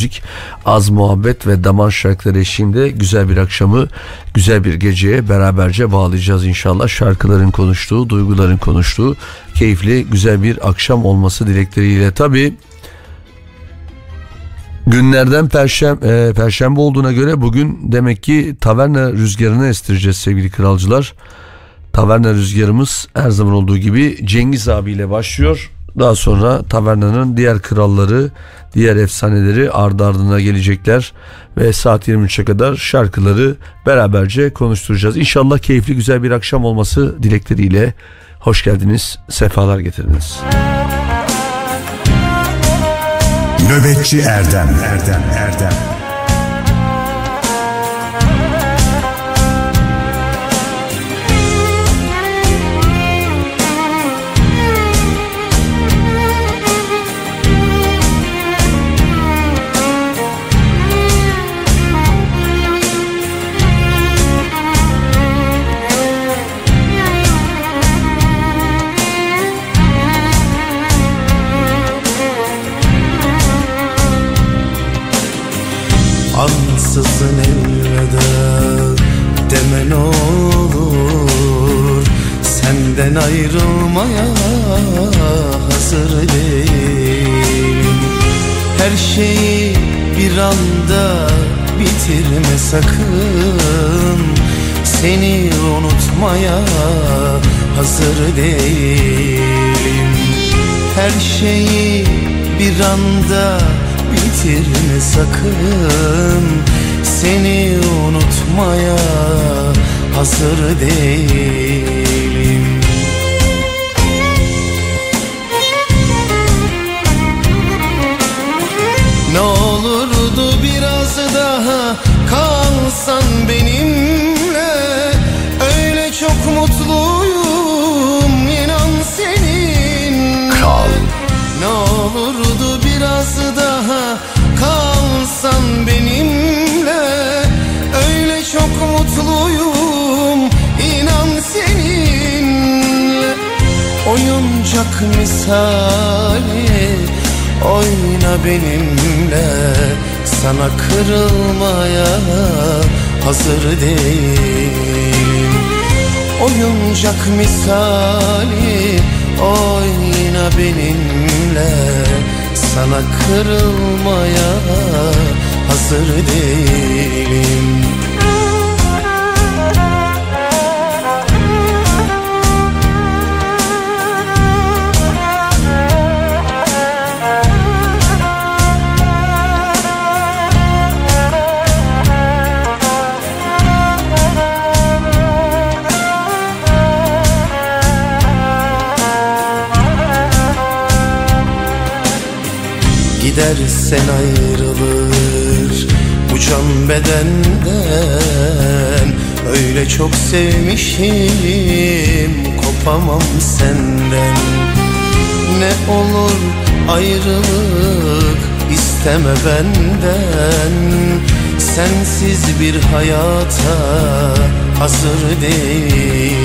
müzik, az muhabbet ve damar şarkıları eşliğinde güzel bir akşamı, güzel bir geceye beraberce bağlayacağız inşallah. Şarkıların konuştuğu, duyguların konuştuğu keyifli, güzel bir akşam olması dilekleriyle. Tabii Günlerden perşembe, e, perşembe olduğuna göre bugün demek ki taverna rüzgarını estireceğiz sevgili kralcılar. Taverna rüzgarımız her zaman olduğu gibi Cengiz abiyle başlıyor. Daha sonra tavernanın diğer kralları, diğer efsaneleri ardı ardına gelecekler ve saat 23'e kadar şarkıları beraberce konuşturacağız. İnşallah keyifli güzel bir akşam olması dilekleriyle hoş geldiniz, sefalar getirdiniz. Nöbetçi Erdem Erdem Erdem Ansızın elveda deme ne olur. Senden ayrılmaya hazır değilim. Her şeyi bir anda bitirme sakın. Seni unutmaya hazır değilim. Her şeyi bir anda bitirme sakın. Seni unutmaya hazır değilim. Ne olurdu biraz daha kalsan benimle. Öyle çok mutluyum inan senin Kal Ne olurdu biraz daha kalsan benimle. Öyle çok mutluyum inan seninle. Oyuncak misali oyna benimle. Sana kırılmaya hazır değilim. Oyuncak misali oyna benimle Sana kırılmaya hazır değilim Gidersen ayrılır bu can bedenden. Öyle çok sevmişim kopamam senden. Ne olur ayrılık isteme benden. Sensiz bir hayata hazır değilim.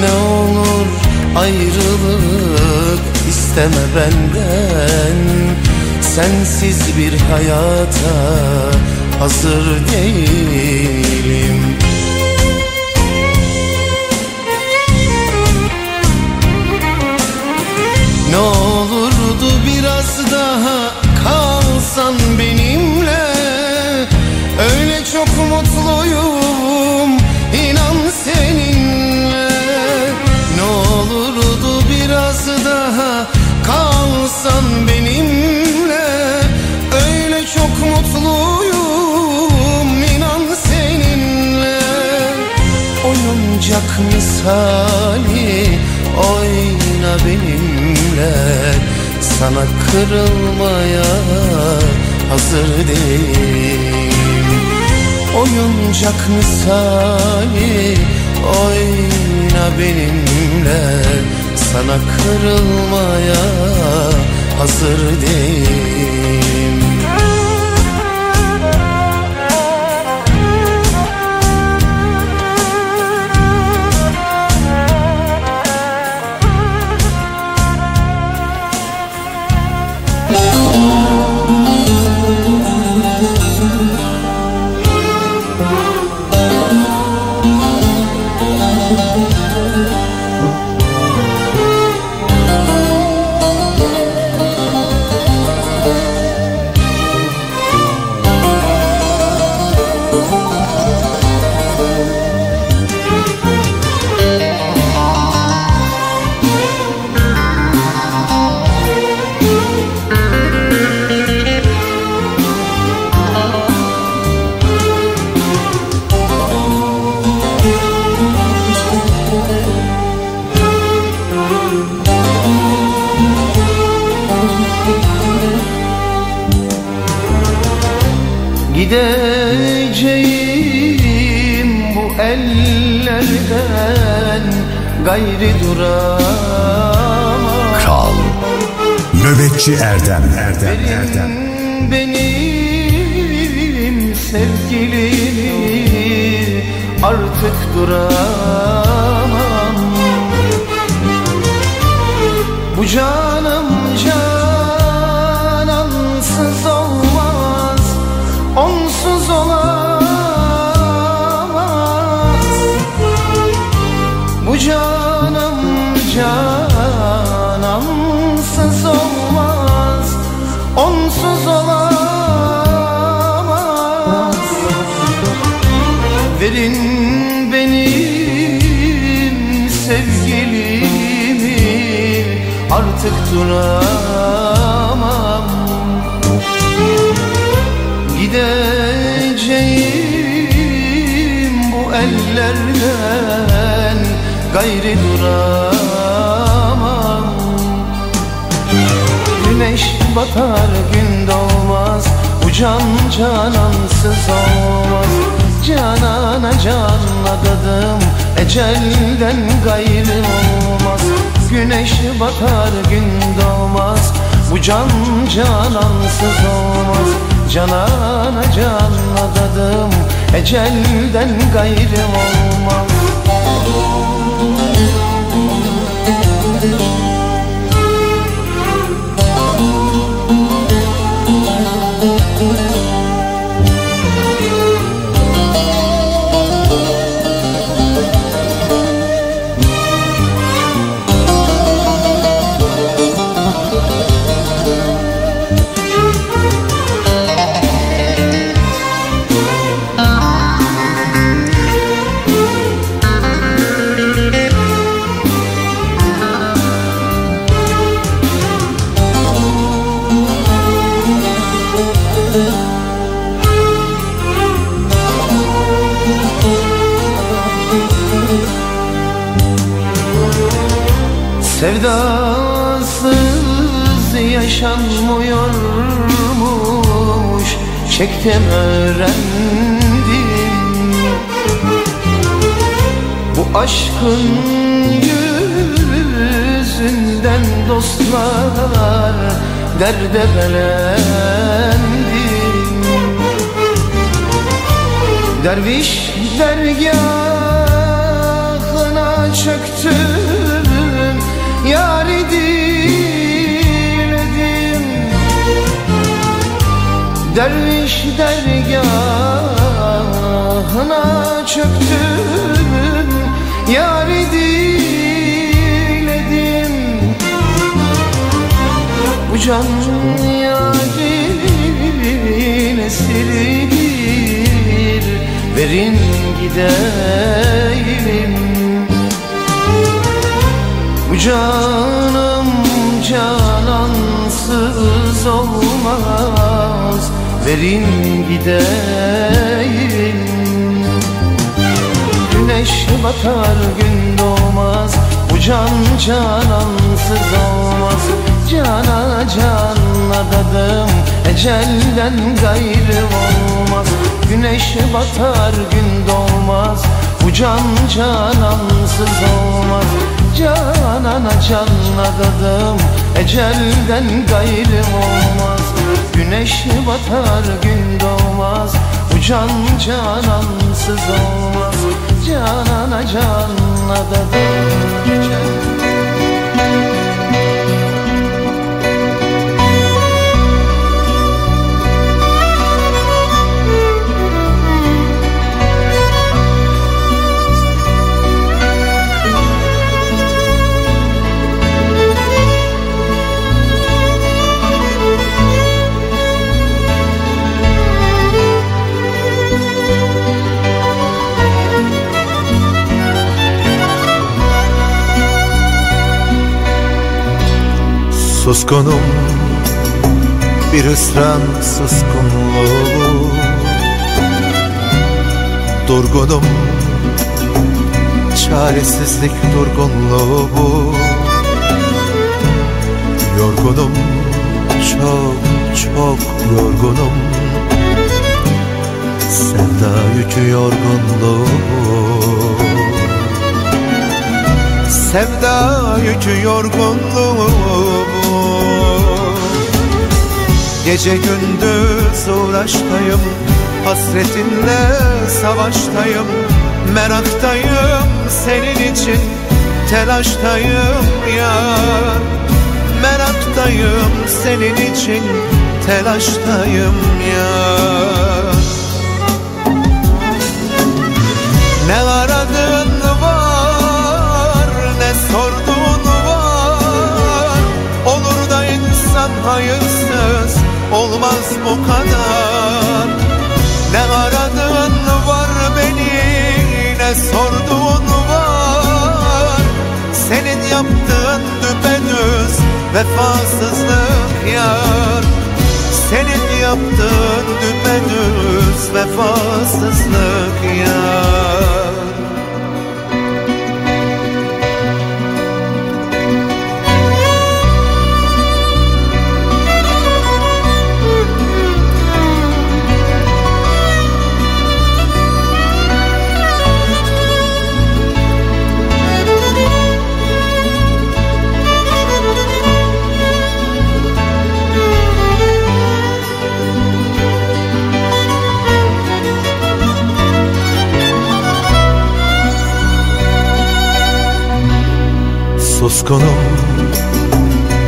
Ne olur ayrılık isteme benden. Sensiz bir hayata hazır değilim Misali oyna benimle. Sana kırılmaya hazır değilim. Oyuncak misali oyna benimle. Sana kırılmaya hazır değilim gayri duramam. Kral Nöbetçi Erdem Erdem Erdem. Benim sevgilimi artık duramam. Bu canım duramam Gideceğim bu ellerden gayri duramam. Güneş batar gün doğmaz Bu can canansız olmaz. Canana can adadım Ecelden gayrı olmaz Güneş batar gün doğmaz. Bu can canansız olmaz. Canana can adadım Ecelden gayrı olmaz Derde belendim Derviş dergahına çöktüm Yâri diledim Derviş dergahına çöktüm Yâri diledim can yârin esiridir Verin gideyim. Bu canım canansız olmaz Verin gideyim. Güneş batar gün doğmaz Bu can canansız olmaz Cana can adadım Ecelden gayrı olmaz. Güneş batar gün doğmaz. Bu can canansız olmaz. Canana can adadım Ecelden gayrı olmaz. Güneş batar gün doğmaz. Bu can canansız olmaz. Canana can adadım Ecel- Suskunum bir ısran suskunluğu. Durgunum çaresizlik durgunluğu. Bu Yorgunum çok çok yorgunum. Sevda yükü yorgunluğu. Sevda yükü yorgunluğu Gece gündüz uğraştayım Hasretinle savaştayım. Meraktayım senin için Telaştayım yar Meraktayım senin için Telaştayım yar Vefasızlık yar. Senin yaptığın düpedüz Vefasızlık yar Suskunum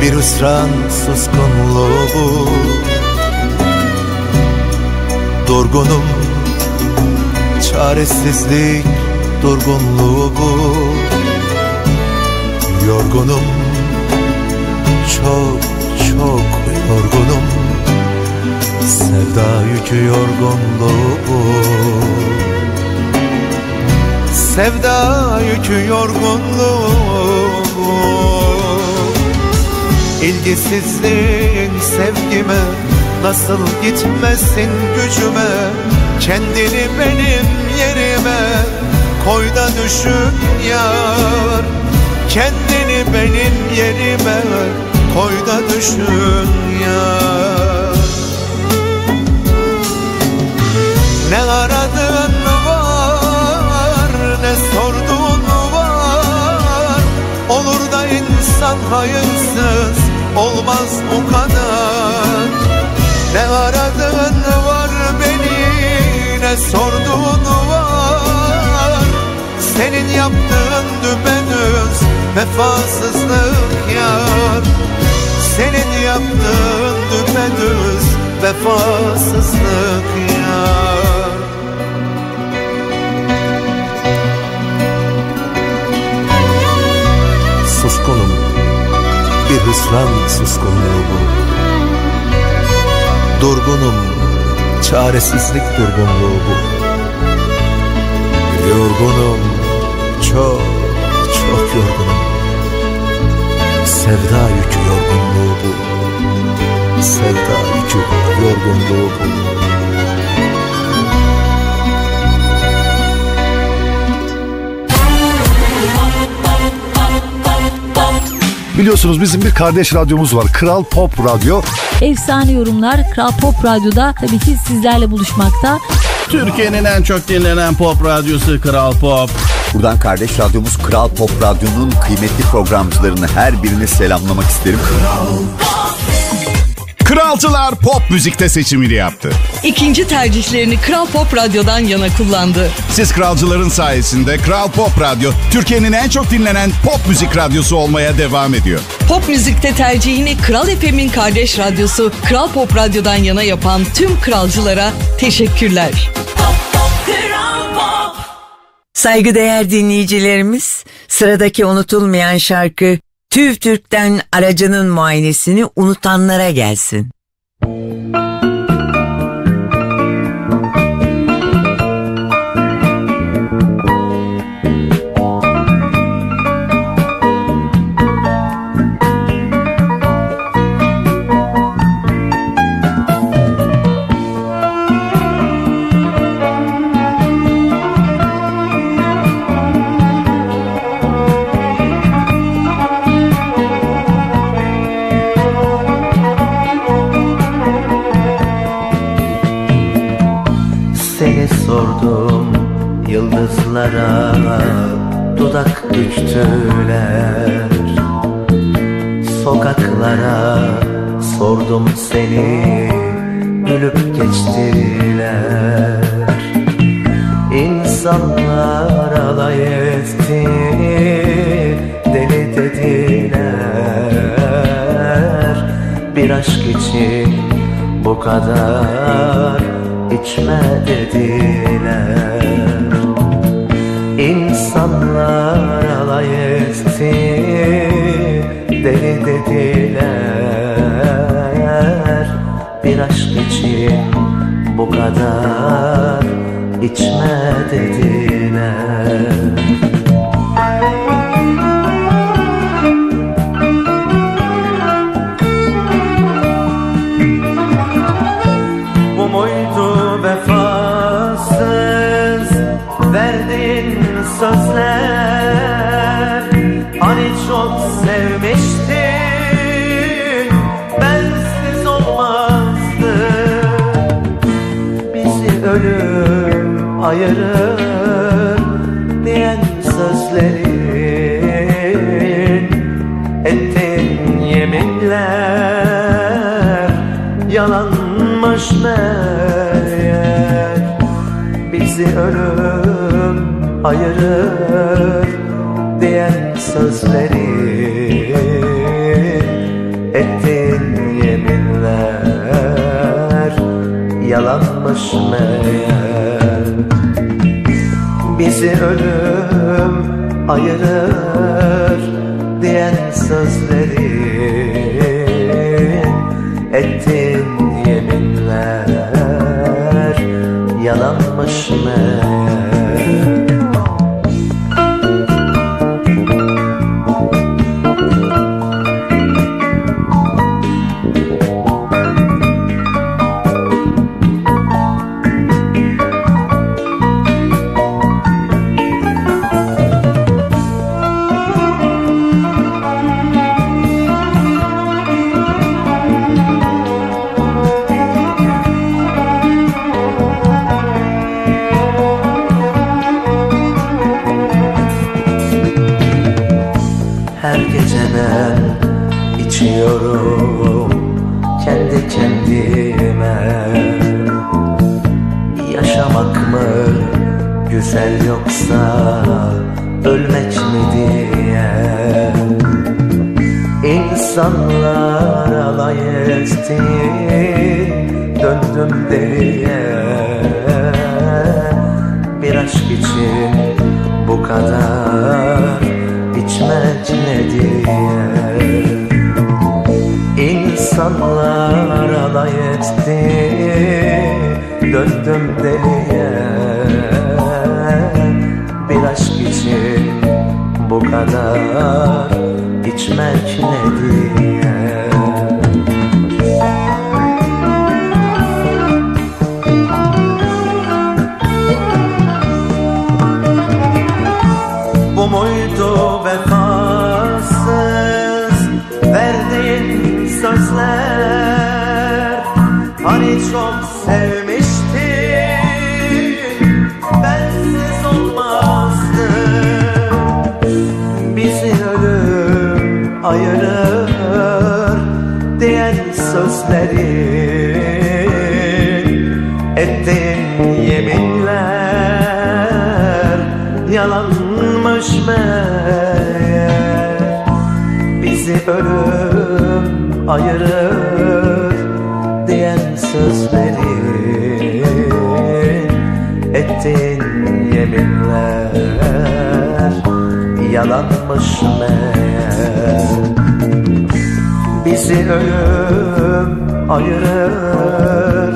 bir hüsran suskunluğu bu. Durgunum çaresizlik durgunluğu bu. Yorgunum çok çok yorgunum. Sevda yükü yorgunluğu bu. Sevda yükü yorgunluğu İlgisizliğin sevgime Nasıl gitmesin gücüme? Kendini benim yerime Koy da düşün yar. Kendini benim yerime Koy da düşün yar. Ne aradın var Ne sordun insan hayırsız Olmaz bu kadar Ne aradın var beni Ne sordun var. Senin yaptığın düpedüz Vefasızlık yar. Senin yaptığın düpedüz Vefasızlık yar hüsran suskunluğu bu. Durgunum çaresizlik durgunluğu bu. Yorgunum çok çok yorgunum. Sevda yükü yorgunluğu bu. Sevda yükü yorgunluğu bu Biliyorsunuz bizim bir kardeş radyomuz var. Kral Pop Radyo. Efsane yorumlar Kral Pop Radyo'da tabii ki sizlerle buluşmakta. Türkiye'nin en çok dinlenen pop radyosu Kral Pop. Buradan kardeş radyomuz Kral Pop Radyo'nun kıymetli programcılarını her birini selamlamak isterim. Kralcılar pop müzikte seçimini yaptı. İkinci tercihlerini Kral Pop Radyo'dan yana kullandı. Siz kralcıların sayesinde Kral Pop Radyo Türkiye'nin en çok dinlenen pop müzik radyosu olmaya devam ediyor. Pop müzikte tercihini Kral FM'in kardeş radyosu Kral Pop Radyo'dan yana yapan tüm kralcılara teşekkürler. Saygıdeğer dinleyicilerimiz, sıradaki unutulmayan şarkı TÜV TÜRK'ten aracının muayenesini unutanlara gelsin. Yıldızlara Dudak büktüler Sokaklara sordum seni Gülüp geçtiler. İnsanlar alay etti Deli dediler. Bir aşk için bu kadar içme dediler İnsanlar alay etti Deli dediler. Bir aşk için bu kadar içme dediler ölüm ayırır diyen sözlerin Ettiğin yeminler yalanmış meğer. Bizi ölüm ayırır diyen sözleri Ettiğin yeminler yalanmış meğer Bizi ölüm ayırır diyen sözleri kadar içmek ne diye İnsanlar alay etti Döndüm deliye. Bir aşk için bu kadar içmek ne sevmiştin bensiz olmazdı. Bizi ölüm ayırır diyen sözlerin Ettiğin yeminler yalanmış meğer. Bizi ölüm ayırır yalanmış meğer Bizi ölüm ayırır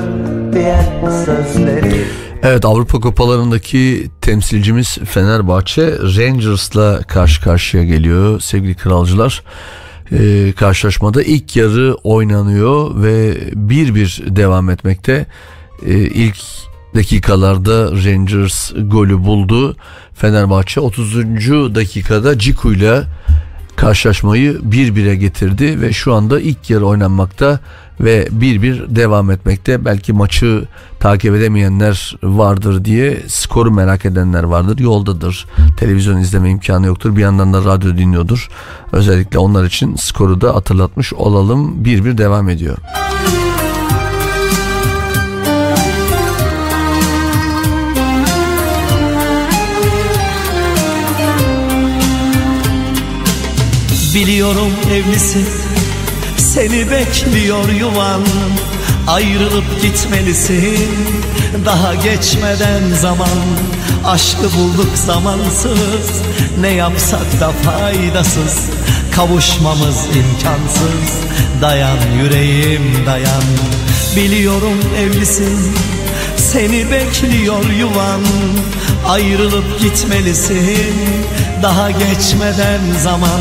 diyen sözlerin Evet Avrupa Kupalarındaki temsilcimiz Fenerbahçe Rangers'la karşı karşıya geliyor sevgili kralcılar. Ee, karşılaşmada ilk yarı oynanıyor ve 1-1 devam etmekte. Ee, ilk dakikalarda Rangers golü buldu. Fenerbahçe 30. dakikada Ciku ile karşılaşmayı 1-1'e getirdi ve şu anda ilk yarı oynanmakta ve bir bir devam etmekte. Belki maçı takip edemeyenler vardır diye skoru merak edenler vardır. Yoldadır. Televizyon izleme imkanı yoktur. Bir yandan da radyo dinliyordur. Özellikle onlar için skoru da hatırlatmış olalım. Bir bir devam ediyor. Biliyorum evlisin Seni bekliyor yuvan. Ayrılıp gitmelisin Daha geçmeden zaman. Aşkı bulduk zamansız Ne yapsak da faydasız. Kavuşmamız imkansız Dayan yüreğim dayan. Biliyorum evlisin Seni bekliyor yuvan. Ayrılıp gitmelisin Daha geçmeden zaman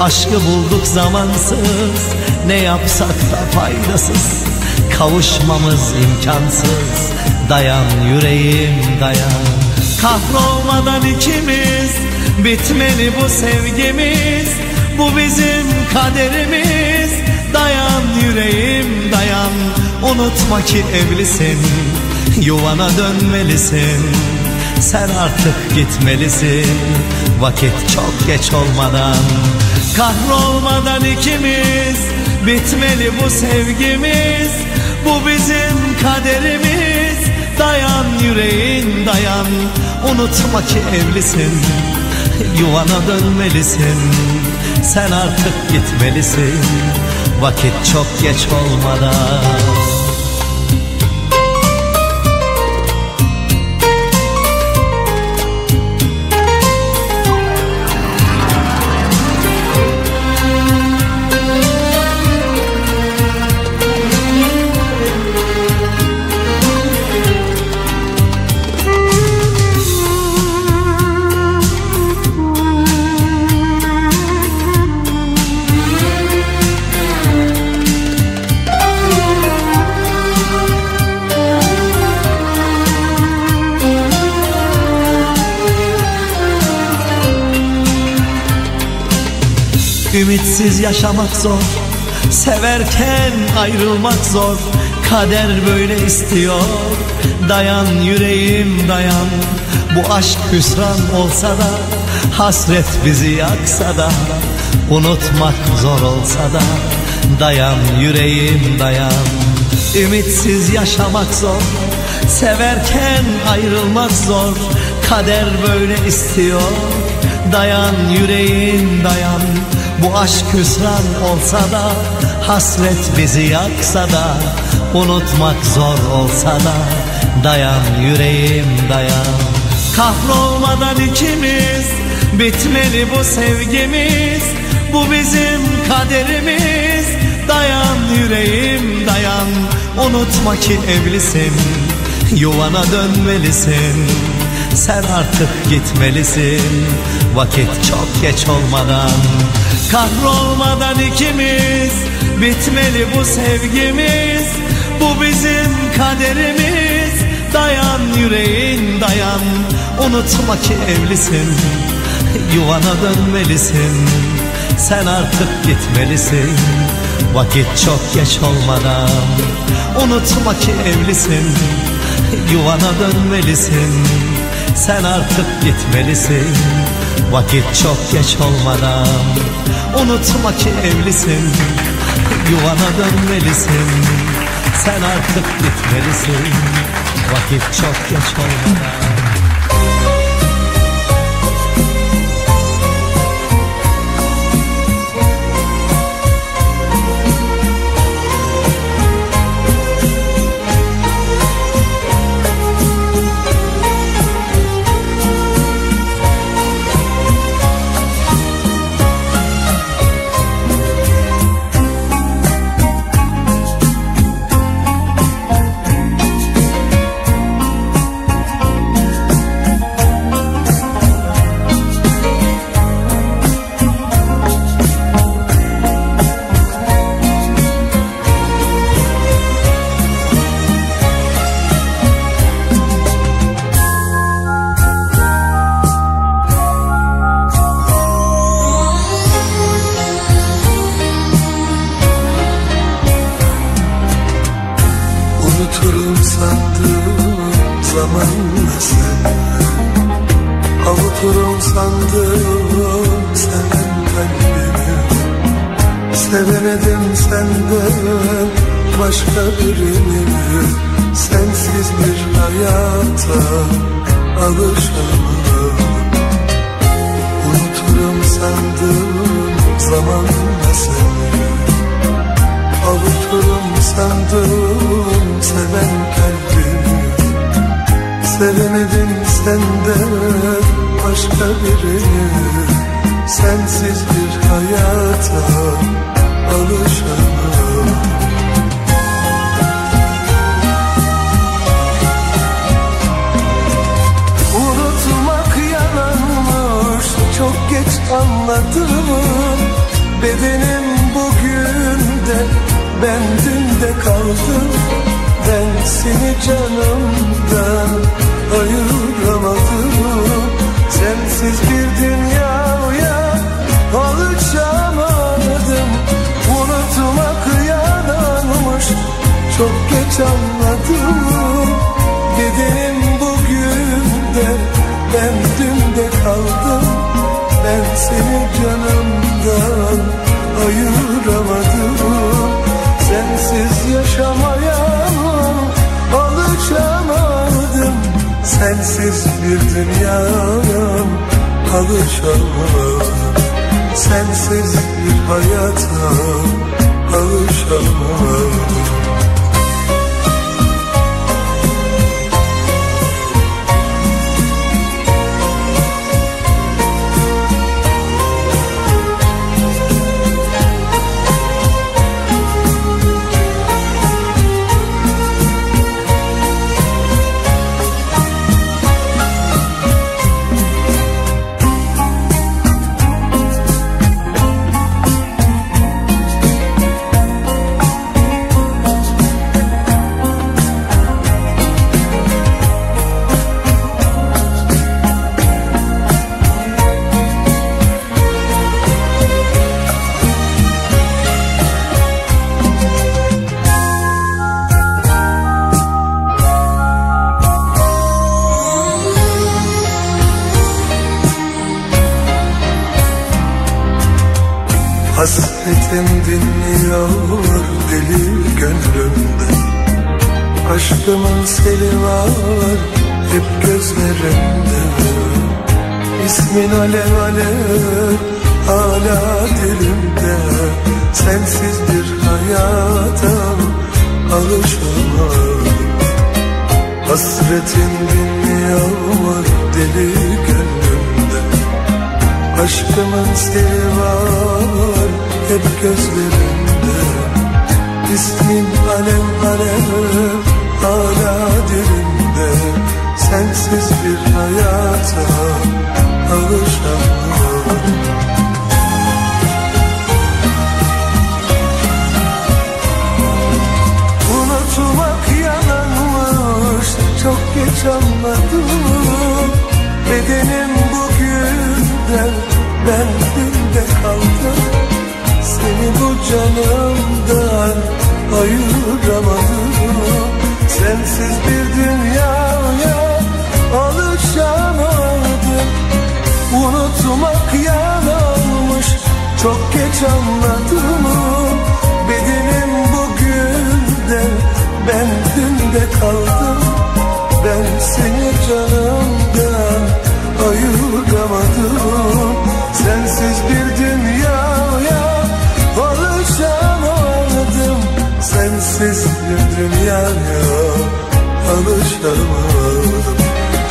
Aşkı bulduk zamansız. Ne yapsak da faydasız Kavuşmamız imkansız. Dayan yüreğim dayan. Kahrolmadan ikimiz Bitmeli bu sevgimiz. Bu bizim kaderimiz. Dayan yüreğim dayan. Unutma ki evlisin Yuvana dönmelisin Sen artık gitmelisin. Vakit çok geç olmadan Kahrolmadan ikimiz. Bitmeli bu sevgimiz Bu bizim kaderimiz. Dayan yüreğin dayan. Unutma ki evlisin Yuvana dönmelisin. Sen artık gitmelisin. Vakit çok geç olmadan yaşamak zor. Severken ayrılmak zor. Kader böyle istiyor. Dayan yüreğim dayan. Bu aşk hüsran olsa da Hasret bizi yaksa da Unutmak zor olsa da. Dayan yüreğim dayan. Ümitsiz yaşamak zor. Severken ayrılmak zor. Kader böyle istiyor. Dayan yüreğim dayan Bu aşk hüsran olsa da Hasret bizi yaksa da Unutmak zor olsa da Dayan yüreğim dayan. Kahrolmadan ikimiz Bitmeli bu sevgimiz Bu bizim kaderimiz. Dayan yüreğim dayan Unutma ki evlisin Yuvana dönmelisin Sen artık gitmelisin. Vakit çok geç olmadan Kahrolmadan ikimiz. Bitmeli bu sevgimiz Bu bizim kaderimiz. Dayan yüreğin dayan. Unutma ki evlisin Yuvana dönmelisin. Sen artık gitmelisin. Vakit çok geç olmadan Unutma ki evlisin Yuvana dönmelisin Sen artık gitmelisin. Vakit çok geç olmadan Unutma ki evlisin. Yuvana dönmelisin. Sen artık gitmelisin. Vakit çok geç olmadan Sevemedim senden başka birini Sensiz bir hayata alışamam. Unutmak yalanmış çok geç anladım. Bedenim bugün de ben dün de kaldım. Ben seni canımdan ayıramadım Sensiz bir dünyaya alışamadım. Unutmak yalanmış çok geç anladım. Bedenim bugün de ben dün de kaldım. Ben seni canımdan ayıramadım. Sensiz yaşamaya Sensiz bir dünyaya alışamadım Sensiz bir hayata alışamadım Hasretim dinliyor deli gönlümde. Aşkımın seli var hep gözlerimde. İsmin alev alev hala dilimde. Sensiz bir hayata alışamam Hasretin dinliyor deli gönlümde. Aşkımın seli var hep gözlerimde İsmin alev alev hala dilimde Sensiz bir hayata alışamam Unutmak yalanmış çok geç anladım. Bedenim bugünden ben dünde kaldım Bu canımdan ayıramadım. Sensiz bir dünyaya alışamadım. Unutmak yalanmış çok geç anladım. Bedenim bugün de ben dün de kaldım Ben seni canımdan ayıramadım. Sensiz bir dünyaya Sensiz bir dünyaya alışamadım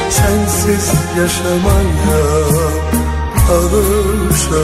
Sensiz yaşamaya alışamadım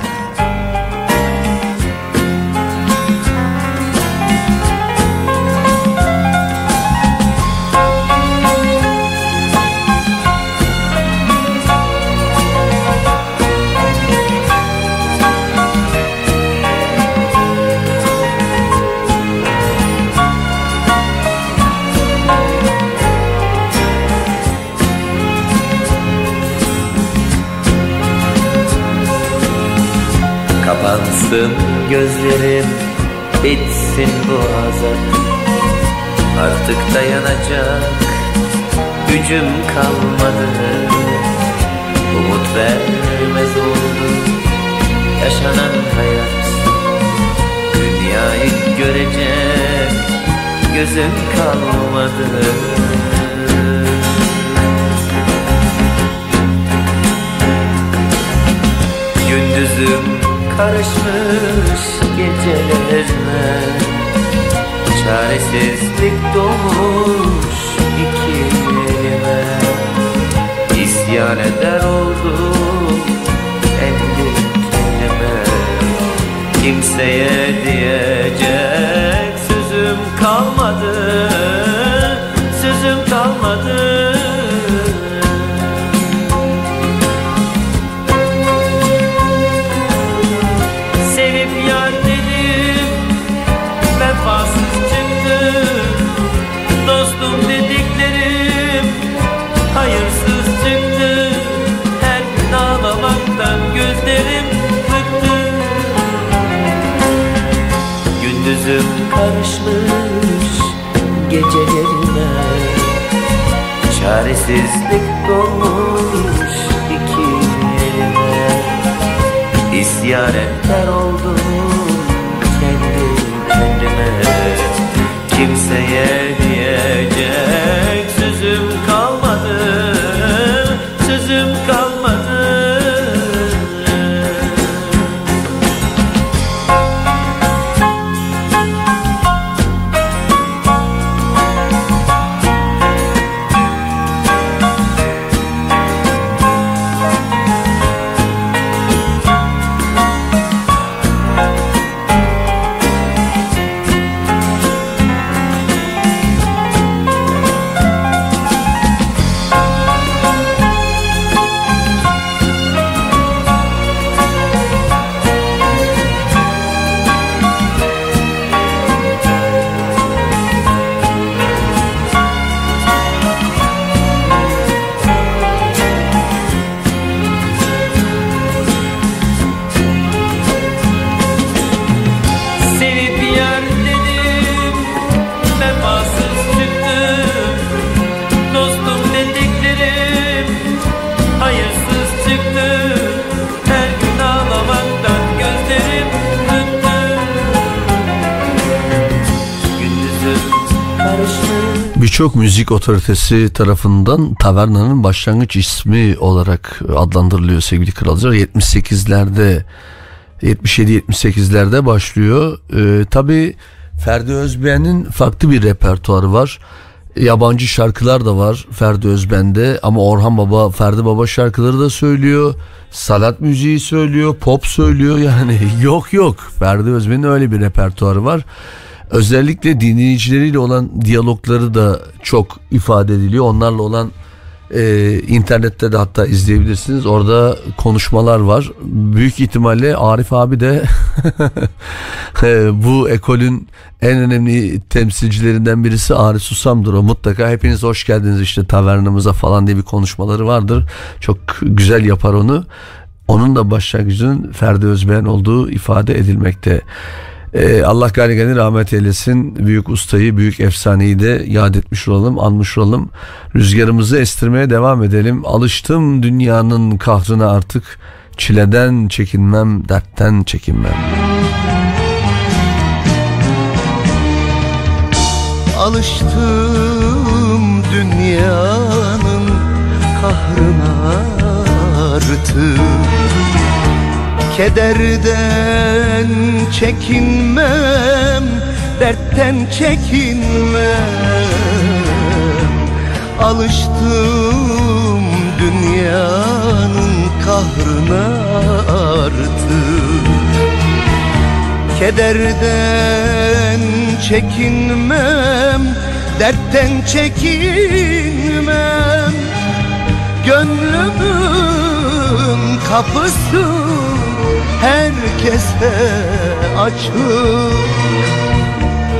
gözlerim bitsin bu azap. Artık dayanacak gücüm kalmadı. Umut vermez oldu yaşanan hayat. Dünyayı görecek gözüm kalmadı. Gündüzüm karışmış gecelerine. Çaresizlik dolmuş iki elime. İsyan eder oldum kendi kendime Kimseye diyecek sözüm kalmadı Sözüm kalmadı karışmış gecelerime. Çaresizlik dolmuş iki elime. İsyan eder oldum kendi kendime. Kimseye diyecek sözüm Birçok müzik otoritesi tarafından Taverna'nın başlangıç ismi olarak adlandırılıyor sevgili kralcılar. 78'lerde 77-78'lerde başlıyor. Ee, Tabi Ferdi Özbeğen'in farklı bir repertuarı var. Yabancı şarkılar da var Ferdi Özben'de ama Orhan Baba, Ferdi Baba şarkıları da söylüyor. Salat müziği söylüyor, pop söylüyor yani yok yok. Ferdi Özben'in öyle bir repertuarı var. Özellikle dinleyicileriyle olan diyalogları da çok ifade ediliyor. Onlarla olan e, internette de hatta izleyebilirsiniz. Orada konuşmalar var. Büyük ihtimalle Arif abi de e, bu ekolün en önemli temsilcilerinden birisi Arif Susam'dır o mutlaka. Hepiniz hoş geldiniz işte tavernamıza falan diye bir konuşmaları vardır. Çok güzel yapar onu. Onun da başlangıcının Ferdi Özbeğen olduğu ifade edilmekte. Ee, Allah gani gani rahmet eylesin. Büyük ustayı, büyük efsaneyi de yad etmiş olalım, anmış olalım. Rüzgarımızı estirmeye devam edelim. Alıştım dünyanın kahrına artık. Çileden çekinmem, dertten çekinmem. Alıştım dünyanın kahrına artık Kederden çekinmem, dertten çekinmem. Alıştım dünyanın kahrına artık. Kederden çekinmem, dertten çekinmem. Gönlümün kapısı herkese açık.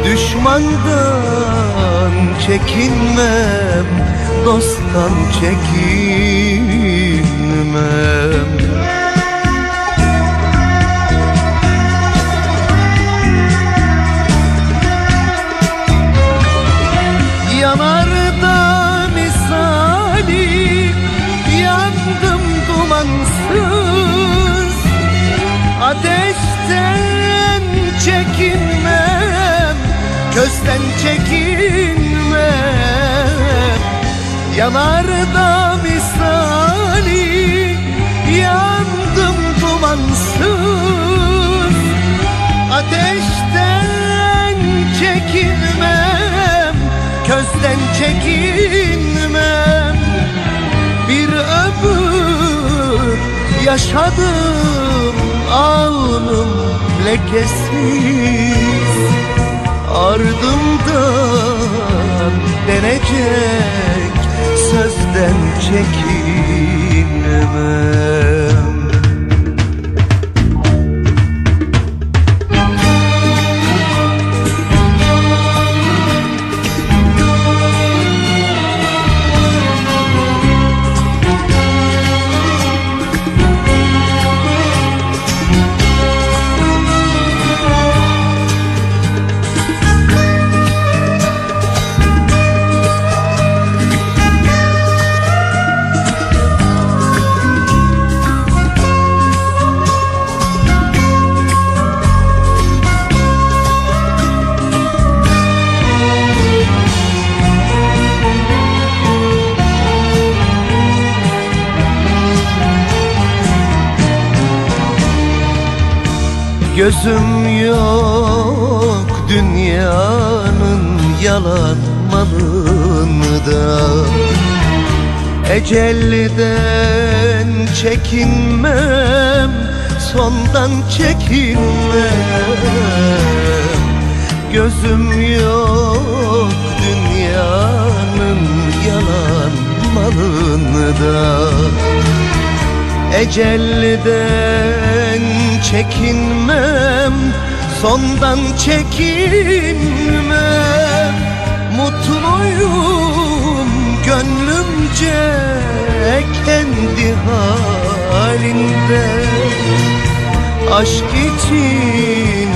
Düşmandan çekinmem, dosttan çekinmem çekinme. Yanar da misali Yandım dumansız. Ateşten çekinmem Közden çekinmem. Bir ömür yaşadım Alnım lekesiz. Ardımdan denecek sözden çekinmem Gözüm yok dünyanın yalan malında Ecelden çekinmem, sondan çekinmem. Gözüm yok dünyanın yalan malında Ecelden çekinmem Sondan çekinmem. Mutluyum gönlümce kendi halinde. Aşk için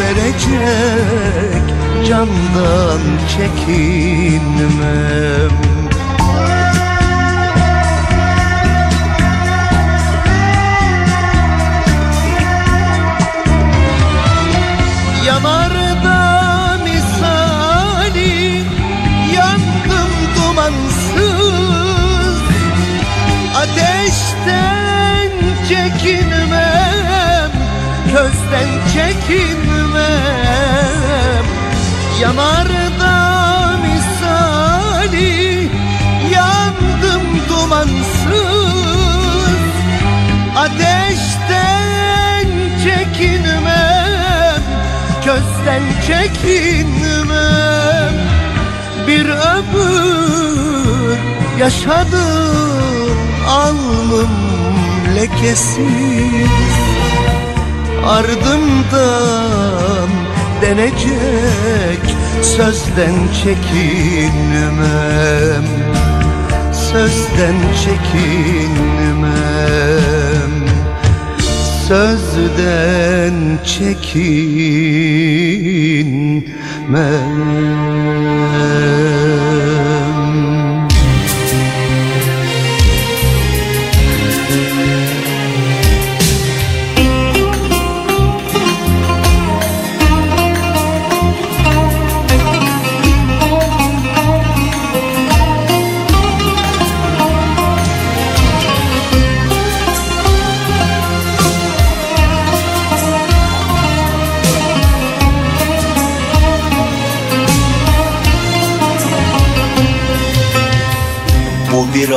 verecek candan çekinmem közden çekinmem Yanarda misali yandım dumansız. Ateşten çekinmem, közden çekinmem. Bir ömür yaşadım alnım lekesiz Ardımdan denecek sözden çekinmem Sözden çekinmem Sözden çekinmem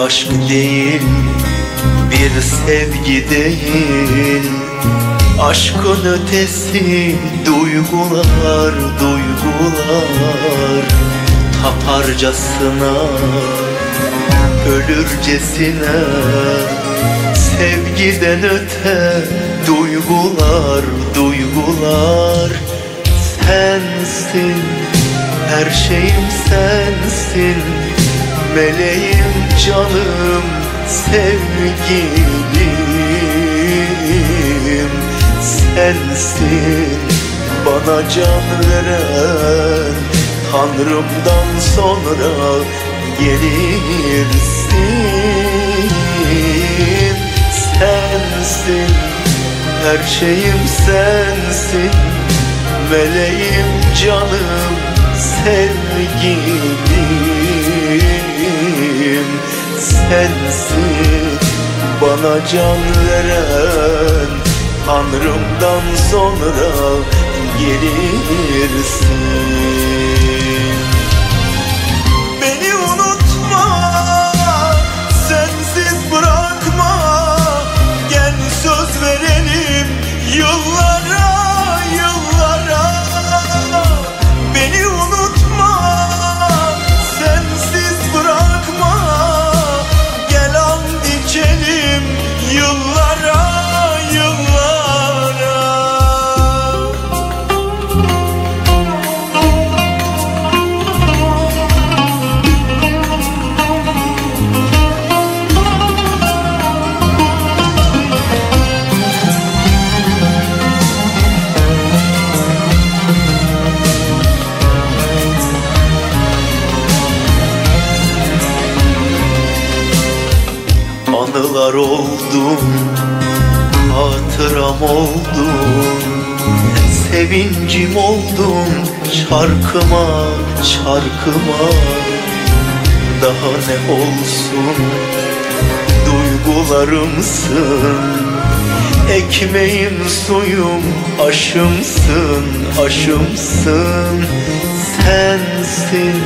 aşk değil, bir sevgi değil. Aşkın ötesi duygular, duygular. Taparcasına, ölürcesine Sevgiden öte duygular, duygular. Sensin, her şeyim sensin Meleğim canım sevgilim. Sensin bana can veren Tanrımdan sonra gelirsin Sensin her şeyim sensin. Meleğim canım sevgilim sensin. Bana can veren Tanrımdan sonra gelirsin hatıram oldun Sevincim oldun şarkıma, şarkıma. Daha ne olsun duygularımsın Ekmeğim, suyum, aşımsın, aşımsın. Sensin,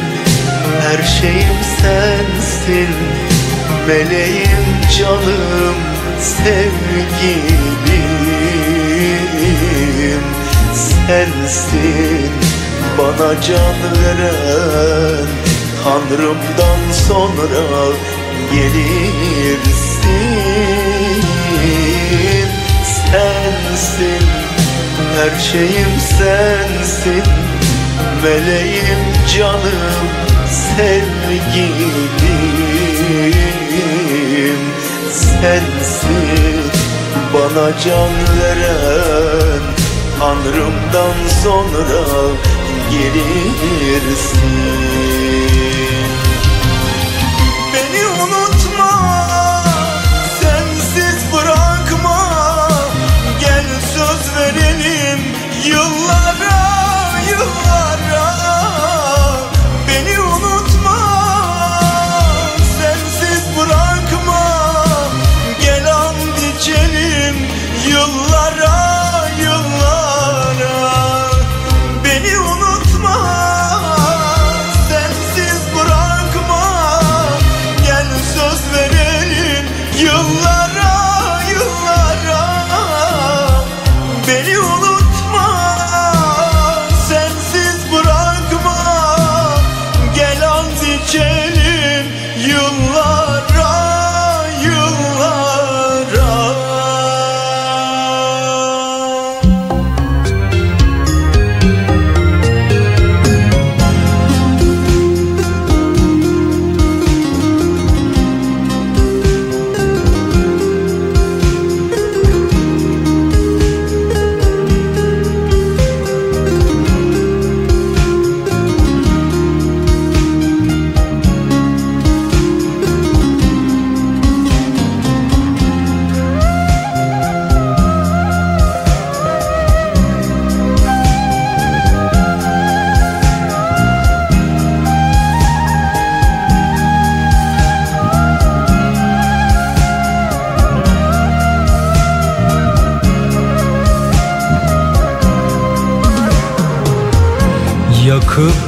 her şeyim sensin Meleğim, canım, sevgilim. Sensin, bana can veren Tanrımdan sonra gelirsin. Sensin, her şeyim sensin. Meleğim, canım, sevgilim Sensin, bana can veren Tanrımdan sonra gelirsin. Beni unutma, sensiz bırakma. Gel söz verelim yıllara, yıllara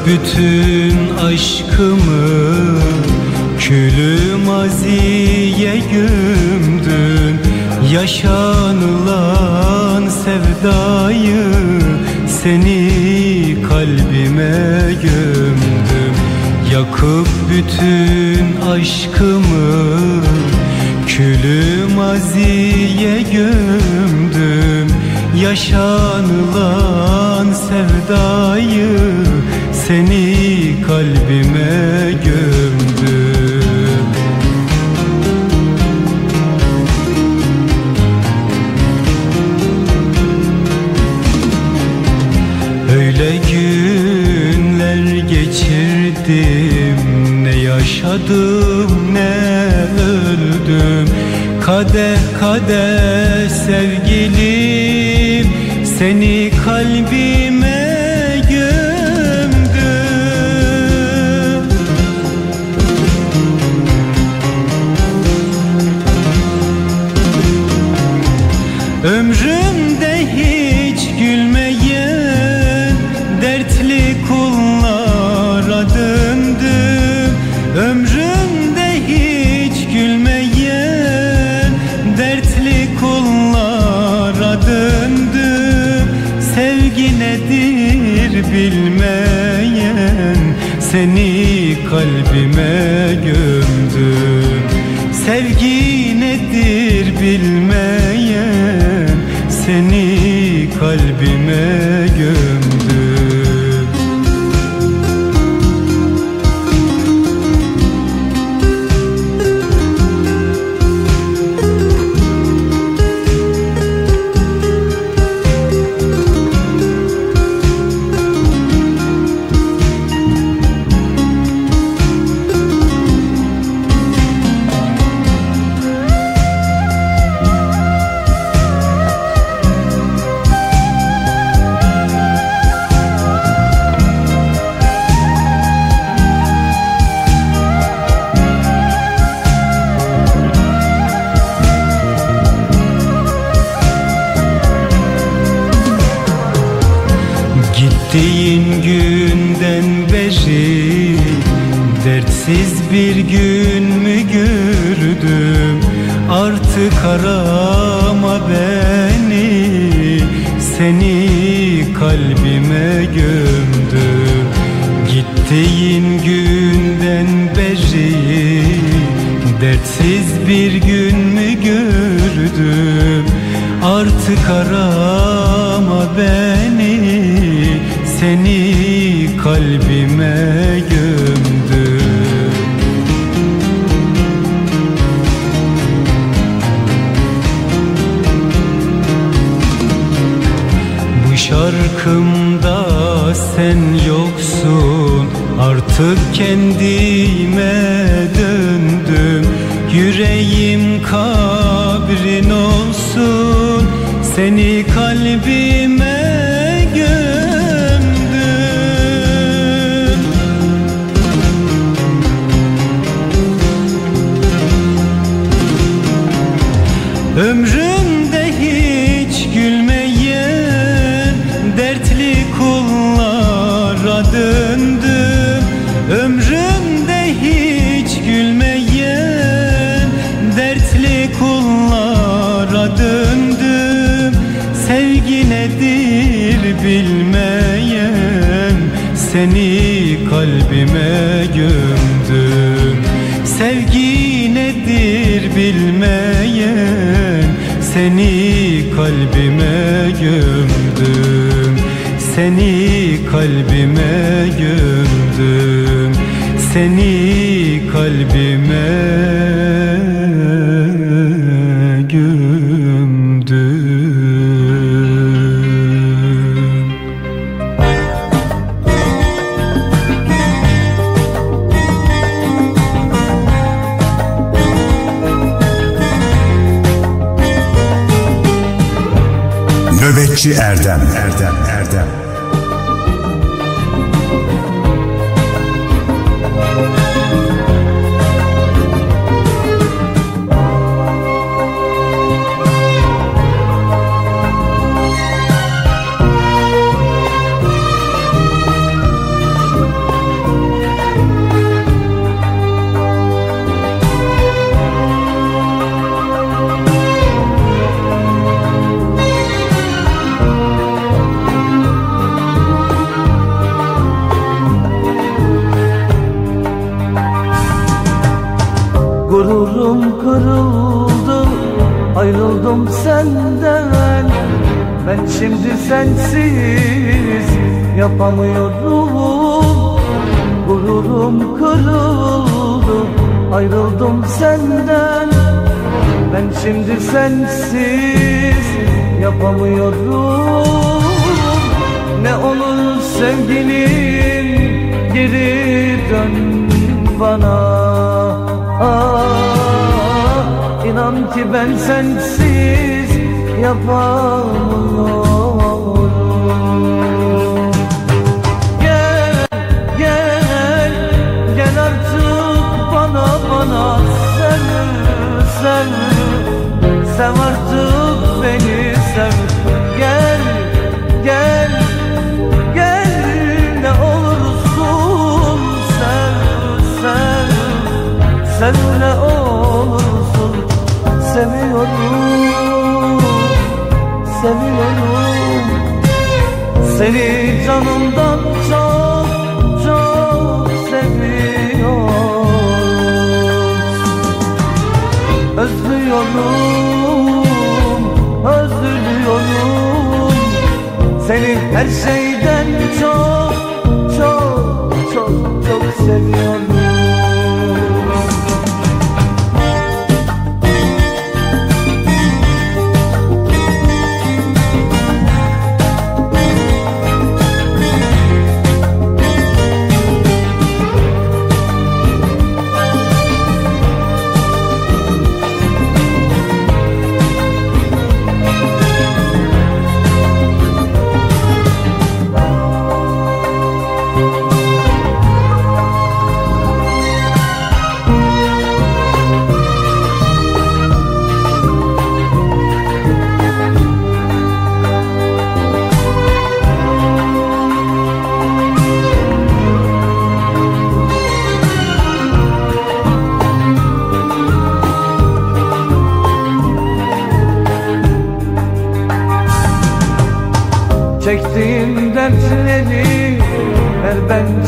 bütün aşkımı Külü maziye gömdün. Yaşanılan sevdayı Seni kalbime gömdüm. Yakıp bütün aşkımı Külü maziye gömdüm. Yaşanılan sevdayı Seni kalbime gömdüm Öyle günler geçirdim Ne yaşadım ne öldüm. Kadeh kadeh sevgilim Seni kalbime zikrin olsun. Seni kalbime gömdüm. Seni kalbime gömdüm. Seni kalbime Erdem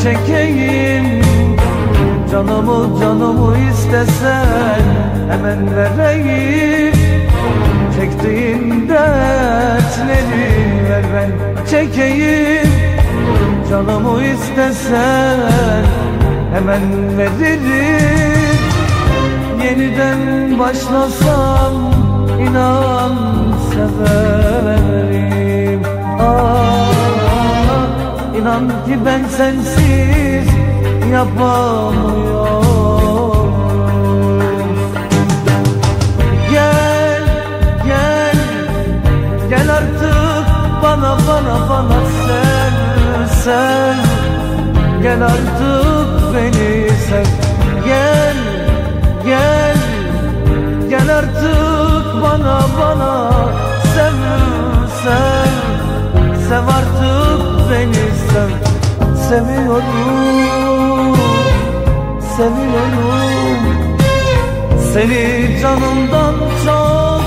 çekeyim. Canımı canımı istesen hemen vereyim. Çektiğim dertleri ver ben çekeyim. Canımı istesen hemen veririm. Yeniden başlasam inan severim inan ki ben sensiz yapamıyorum. Gel, gel, gel artık bana bana bana sen, sen. Gel artık beni sev Gel, gel, gel artık bana bana sev, sev Sev artık beni sev Seviyorum Seviyorum. Seni canımdan çok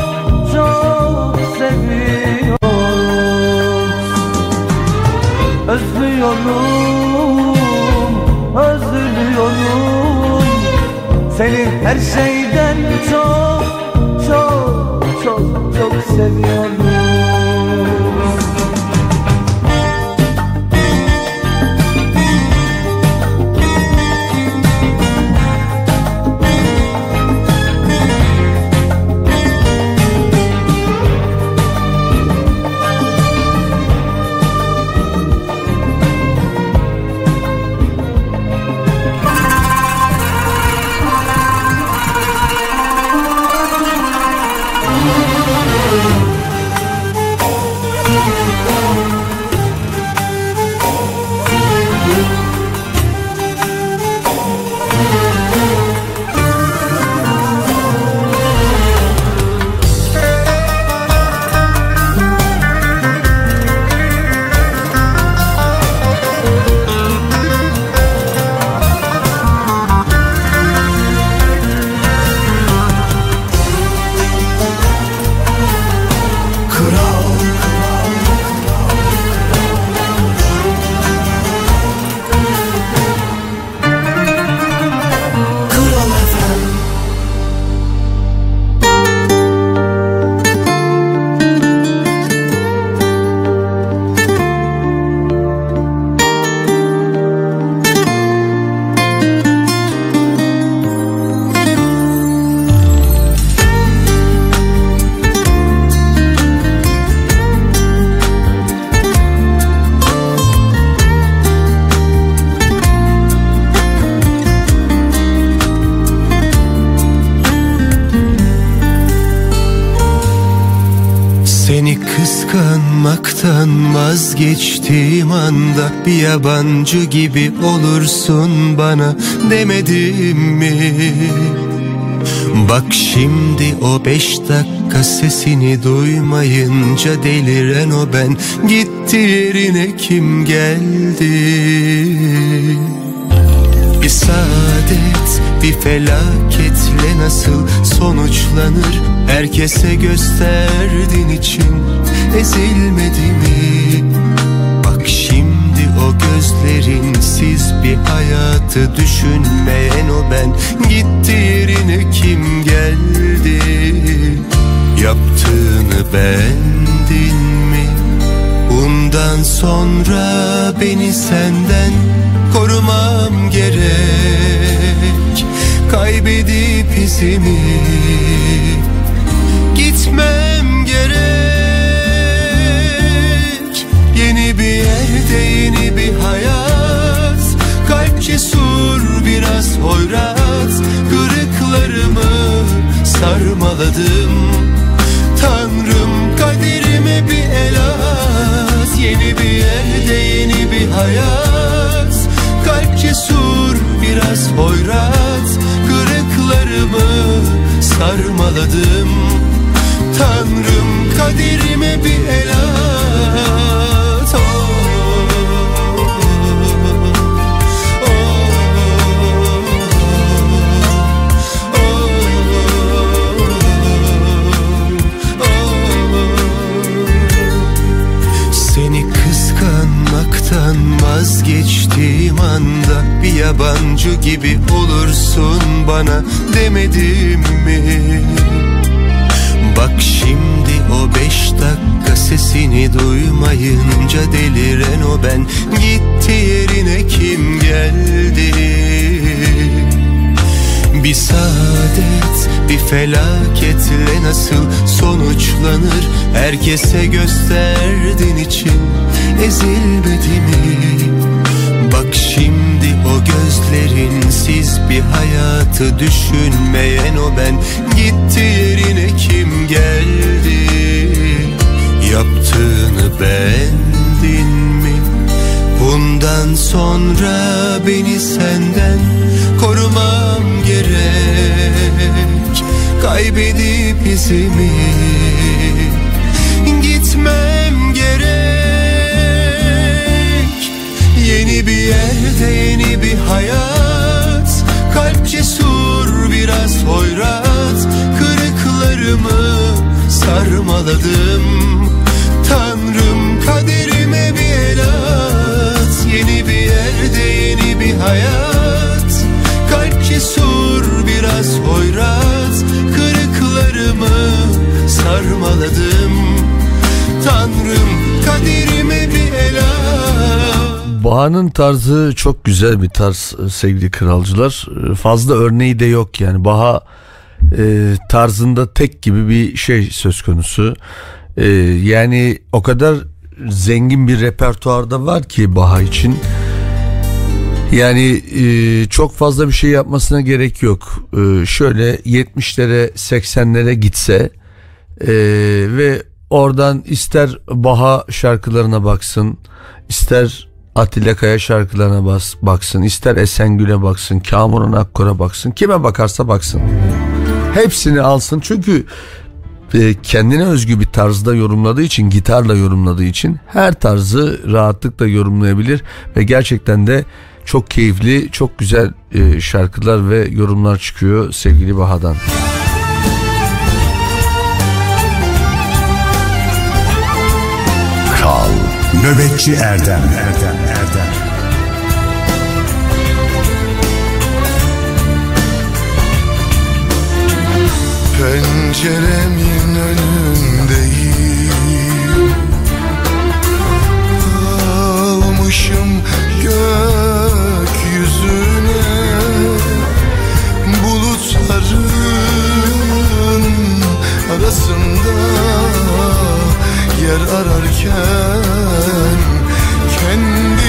çok seviyorum. Özlüyorum Özlüyorum. Seni her şeyden çok çok çok çok seviyorum Seni kıskanmaktan vazgeçtiğim anda Bir yabancı gibi olursun bana demedim mi? Bak şimdi o beş dakika sesini duymayınca deliren o ben Gitti yerine kim geldi? Bir saadet bir felaketle nasıl sonuçlanır Herkese gösterdin için ezilmedi mi? Bak şimdi o gözlerin siz bir hayatı düşünmeyen o ben Gitti yerine kim geldi? Yaptığını beğendin mi? Bundan sonra beni senden korumam gerek. Kaybedip izimi gitmem gerek. Yeni bir yerde yeni bir hayat. Kalp cesur biraz hoyrat. Kırıklarımı sarmaladım. Tanrım kaderime bir el at Yeni bir yerde yeni bir hayat. Kalp cesur biraz hoyrat. Kırıklarımı sarmaladım. Tanrım kaderime bir el at vazgeçtiğim anda Bir yabancı gibi olursun bana demedim mi? Bak şimdi o beş dakika sesini duymayınca deliren o ben Gitti yerine kim geldi? Bir saadet bir felaketle nasıl sonuçlanır Herkese gösterdin için ezilmedi mi? Bak şimdi o gözlerinsiz bir hayatı düşünmeyen o ben Gitti yerine kim geldi? Yaptığını beğendin mi? Bundan sonra beni senden korumam gerek Kaybedip izimi bir yerde yeni bir hayat. Kalp cesur biraz hoyrat. Kırıklarımı sarmaladım. Tanrım kaderime bir el at. Yeni bir yerde yeni bir hayat. Kalp cesur biraz hoyrat. Kırıklarımı sarmaladım. Tanrım kaderime Baha'nın tarzı çok güzel bir tarz e, sevgili kralcılar. E, Fazla örneği de yok yani. Baha e, tarzında tek gibi bir şey söz konusu. E, yani o kadar zengin bir repertuarda var ki Baha için. Yani e, çok fazla bir şey yapmasına gerek yok. E, şöyle 70'lere 80'lere gitse e, ve oradan ister Baha şarkılarına baksın, ister Atilla Kaya şarkılarına bas, baksın, ister Esengül'e baksın, Kamuran Akkor'a baksın, kime bakarsa baksın. Hepsini alsın. Çünkü e, kendine özgü bir tarzda yorumladığı için, gitarla yorumladığı için her tarzı rahatlıkla yorumlayabilir. Ve gerçekten de çok keyifli, çok güzel e, şarkılar ve yorumlar çıkıyor sevgili Baha'dan. Kral Nöbetçi Erdem. Erdem Erdem Penceremin önündeyim. Almışım gökyüzüne Bulutların arasında Yer ararken Kendime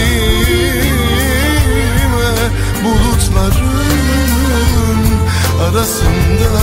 bulutların arasında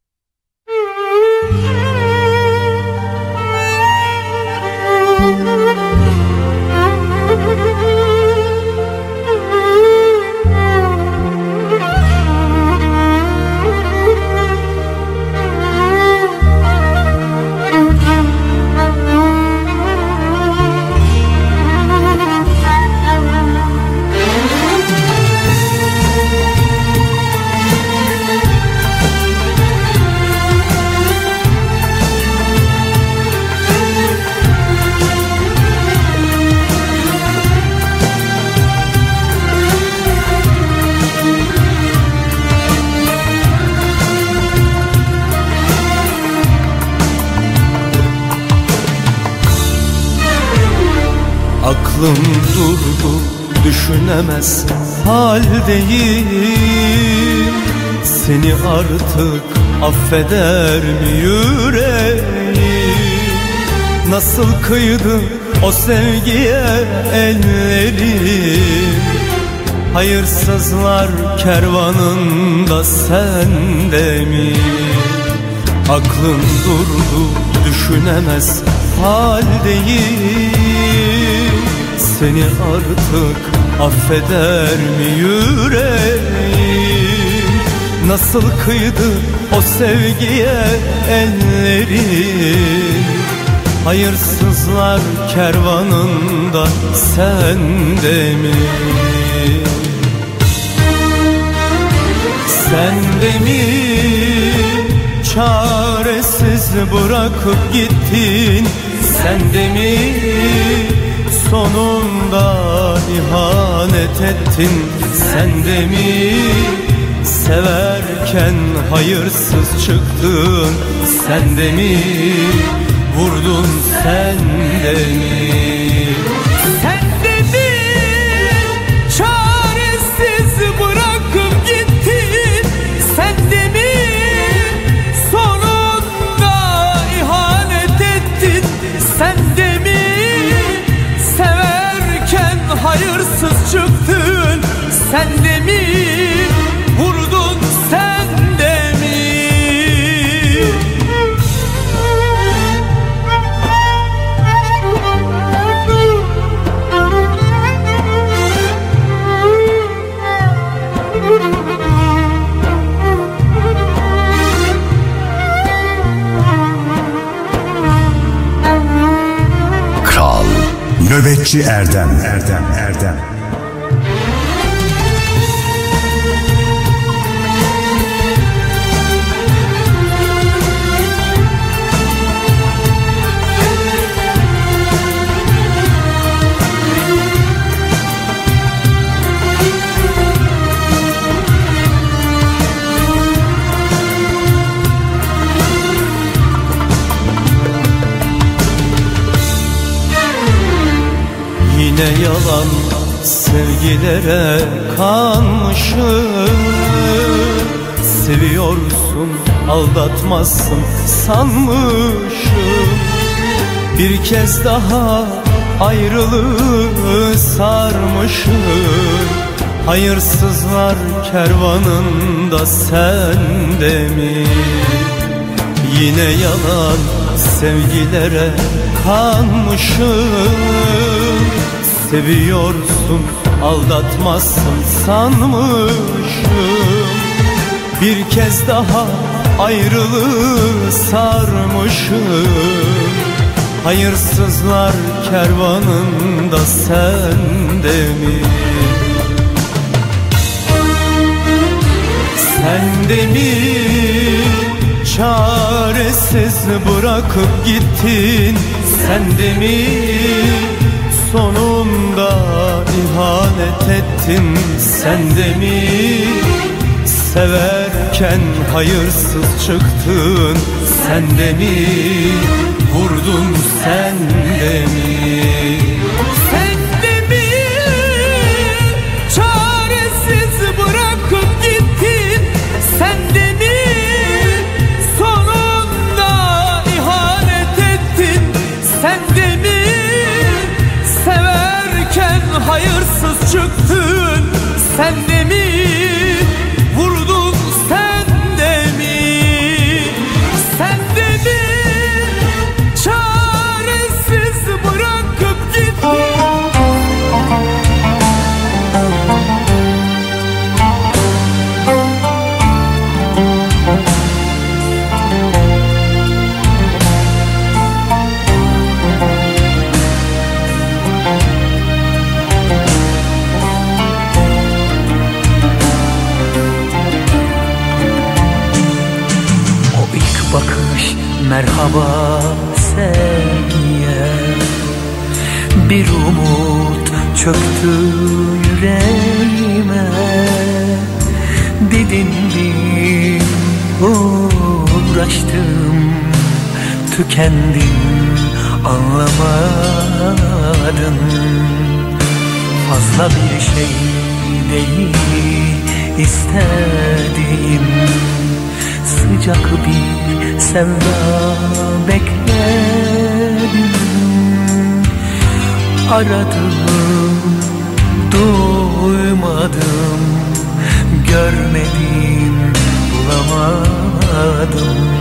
Haldeyim Seni artık affeder mi yüreğim? Nasıl kıydı o sevgiye ellerim? Hayırsızlar kervanında sende mi? Aklım durdu düşünemez haldeyim. Seni artık affeder mi yüreğim? Nasıl kıydı o sevgiye ellerim Hayırsızlar kervanında sende mi? Sende mi? Çaresiz bırakıp gittin. Sende mi sonunda ihanet ettin Sende mi? Severken hayırsız çıktın Sende mi? Vurdun sende mi Sende mi vurdun sende mi? Kral Nöbetçi Erdem. Erdem Erdem sevgilere kanmışım. Seviyorsun aldatmazsın sanmışım. Bir kez daha ayrılığı sarmışım. Hayırsızlar kervanında sen de mi? Yine yalan sevgilere kanmışım. Seviyorsun aldatmazsın sanmışım. Bir kez daha ayrılığı sarmışım. Hayırsızlar kervanında sen de mi? Sen de mi? Çaresiz bırakıp gittin. Sen de mi? Sonunda ihanet ettin Sen de mi? Severken hayırsız çıktın Sen de mi? Vurdun sen de mi? Sen Sen de merhaba sevgiye. Bir umut çöktü yüreğime. Didindim, uğraştım Tükendim, anlamadın Fazla bir şey değil istediğim Sıcak bir sevda bekledim. Aradım, duymadım Görmedim, bulamadım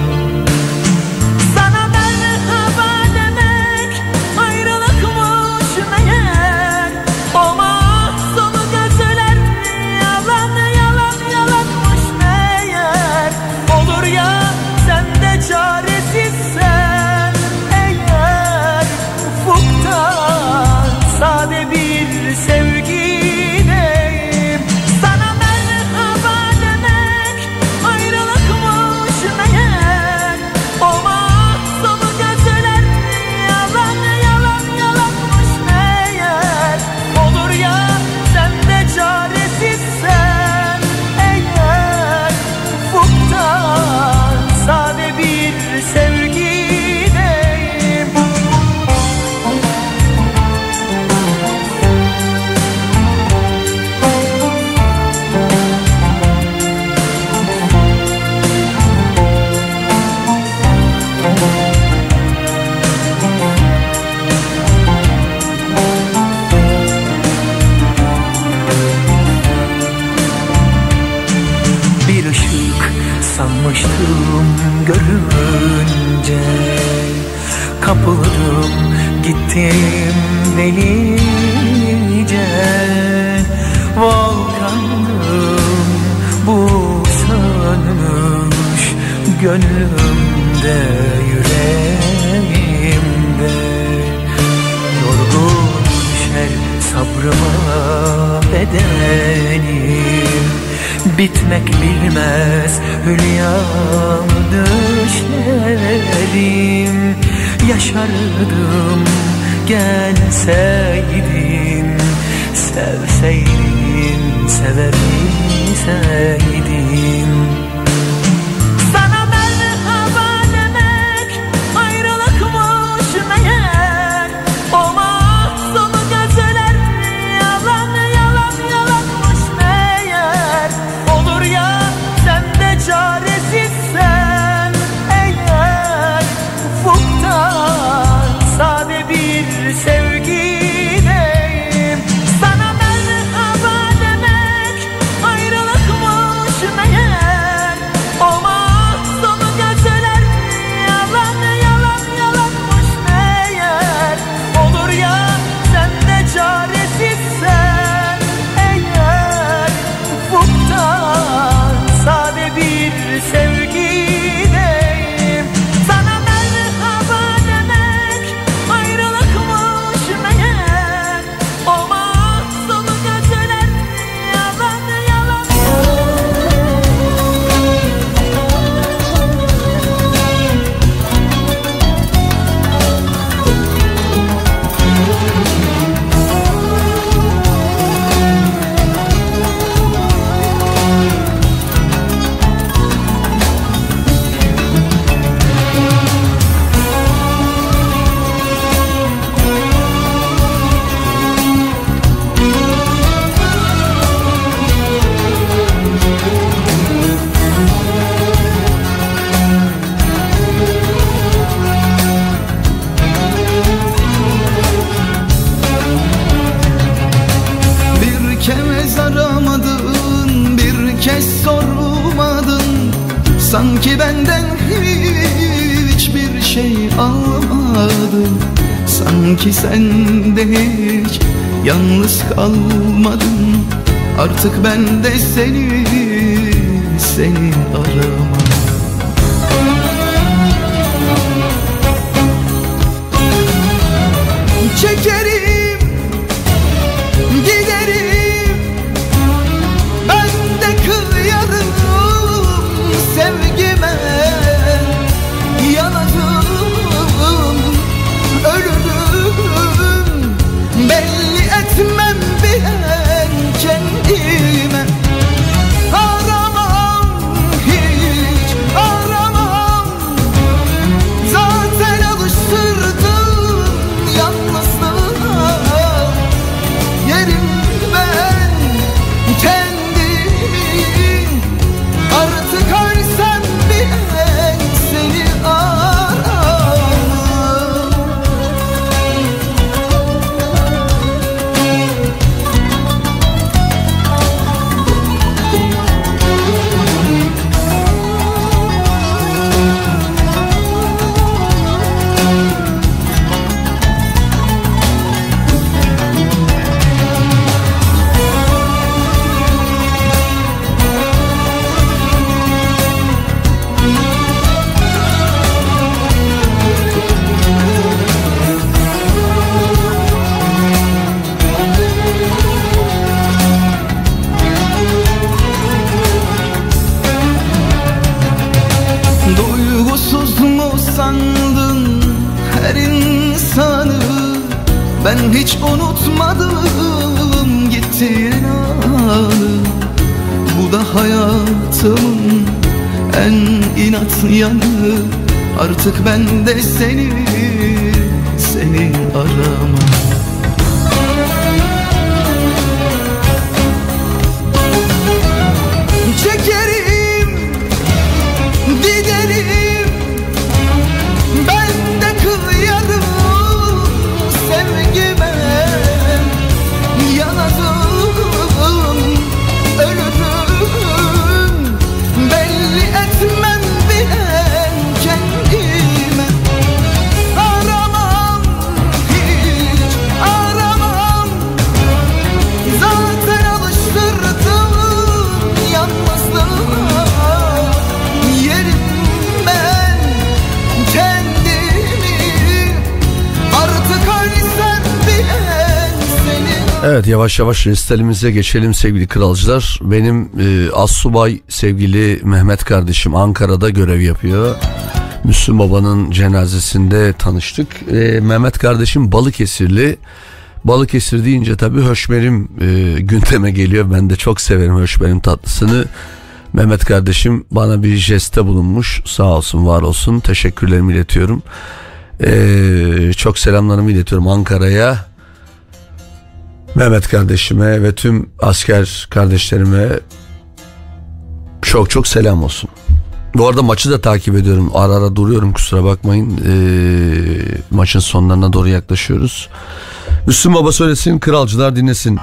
yavaş restalimize geçelim sevgili kralcılar. Benim e, Assubay sevgili Mehmet kardeşim Ankara'da görev yapıyor. Müslüm Baba'nın cenazesinde tanıştık. E, Mehmet kardeşim Balıkesirli. Balıkesir deyince tabii höşmerim e, gündeme geliyor. Ben de çok severim höşmerim tatlısını. Mehmet kardeşim bana bir jeste bulunmuş. Sağ olsun var olsun. Teşekkürlerimi iletiyorum. E, çok selamlarımı iletiyorum Ankara'ya. Mehmet kardeşime ve tüm asker kardeşlerime çok çok selam olsun. Bu arada maçı da takip ediyorum. Ara ara duruyorum kusura bakmayın. Ee, maçın sonlarına doğru yaklaşıyoruz. Müslüm Baba söylesin, kralcılar dinlesin.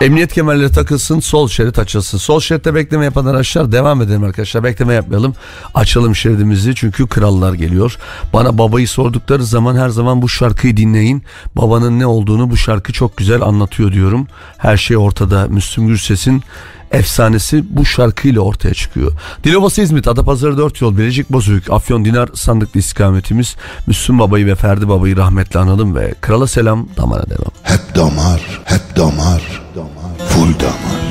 Emniyet kemerleri takılsın, sol şerit açılsın. Sol şeritte bekleme yapan araçlar devam edelim arkadaşlar. Bekleme yapmayalım. Açalım şeridimizi çünkü krallar geliyor. Bana babayı sordukları zaman her zaman bu şarkıyı dinleyin. Babanın ne olduğunu bu şarkı çok güzel anlatıyor diyorum. Her şey ortada. Müslüm Gürses'in efsanesi bu şarkıyla ortaya çıkıyor. Dilovası İzmit, Adapazarı 4 yol, Bilecik Bozüyük, Afyon Dinar sandıklı istikametimiz. Müslüm Baba'yı ve Ferdi Baba'yı rahmetle analım ve krala selam damara devam. Hep damar, hep damar, full damar.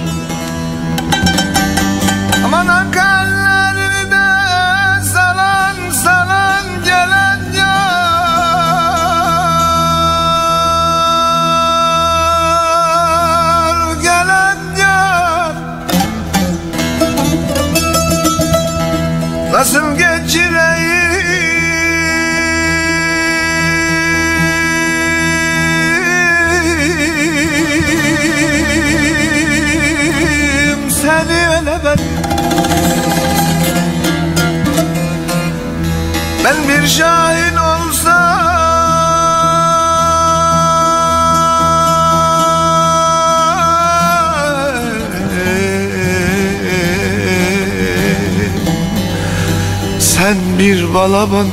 Bir şahin olsam Sen bir balaban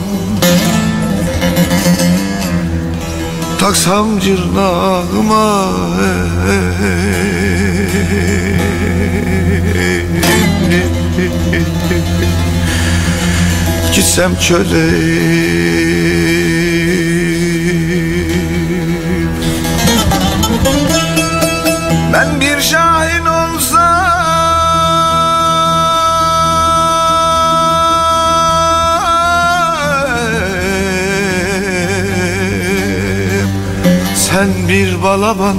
Taksam cırnağıma Gitsem çöle. Ben bir şahin olsam Sen bir balaban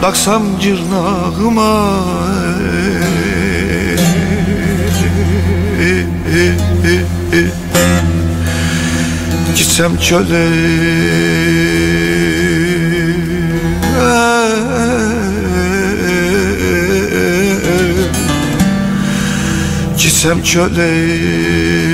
Taksam cırnağıma Gitsem çöle. Gitsem çöle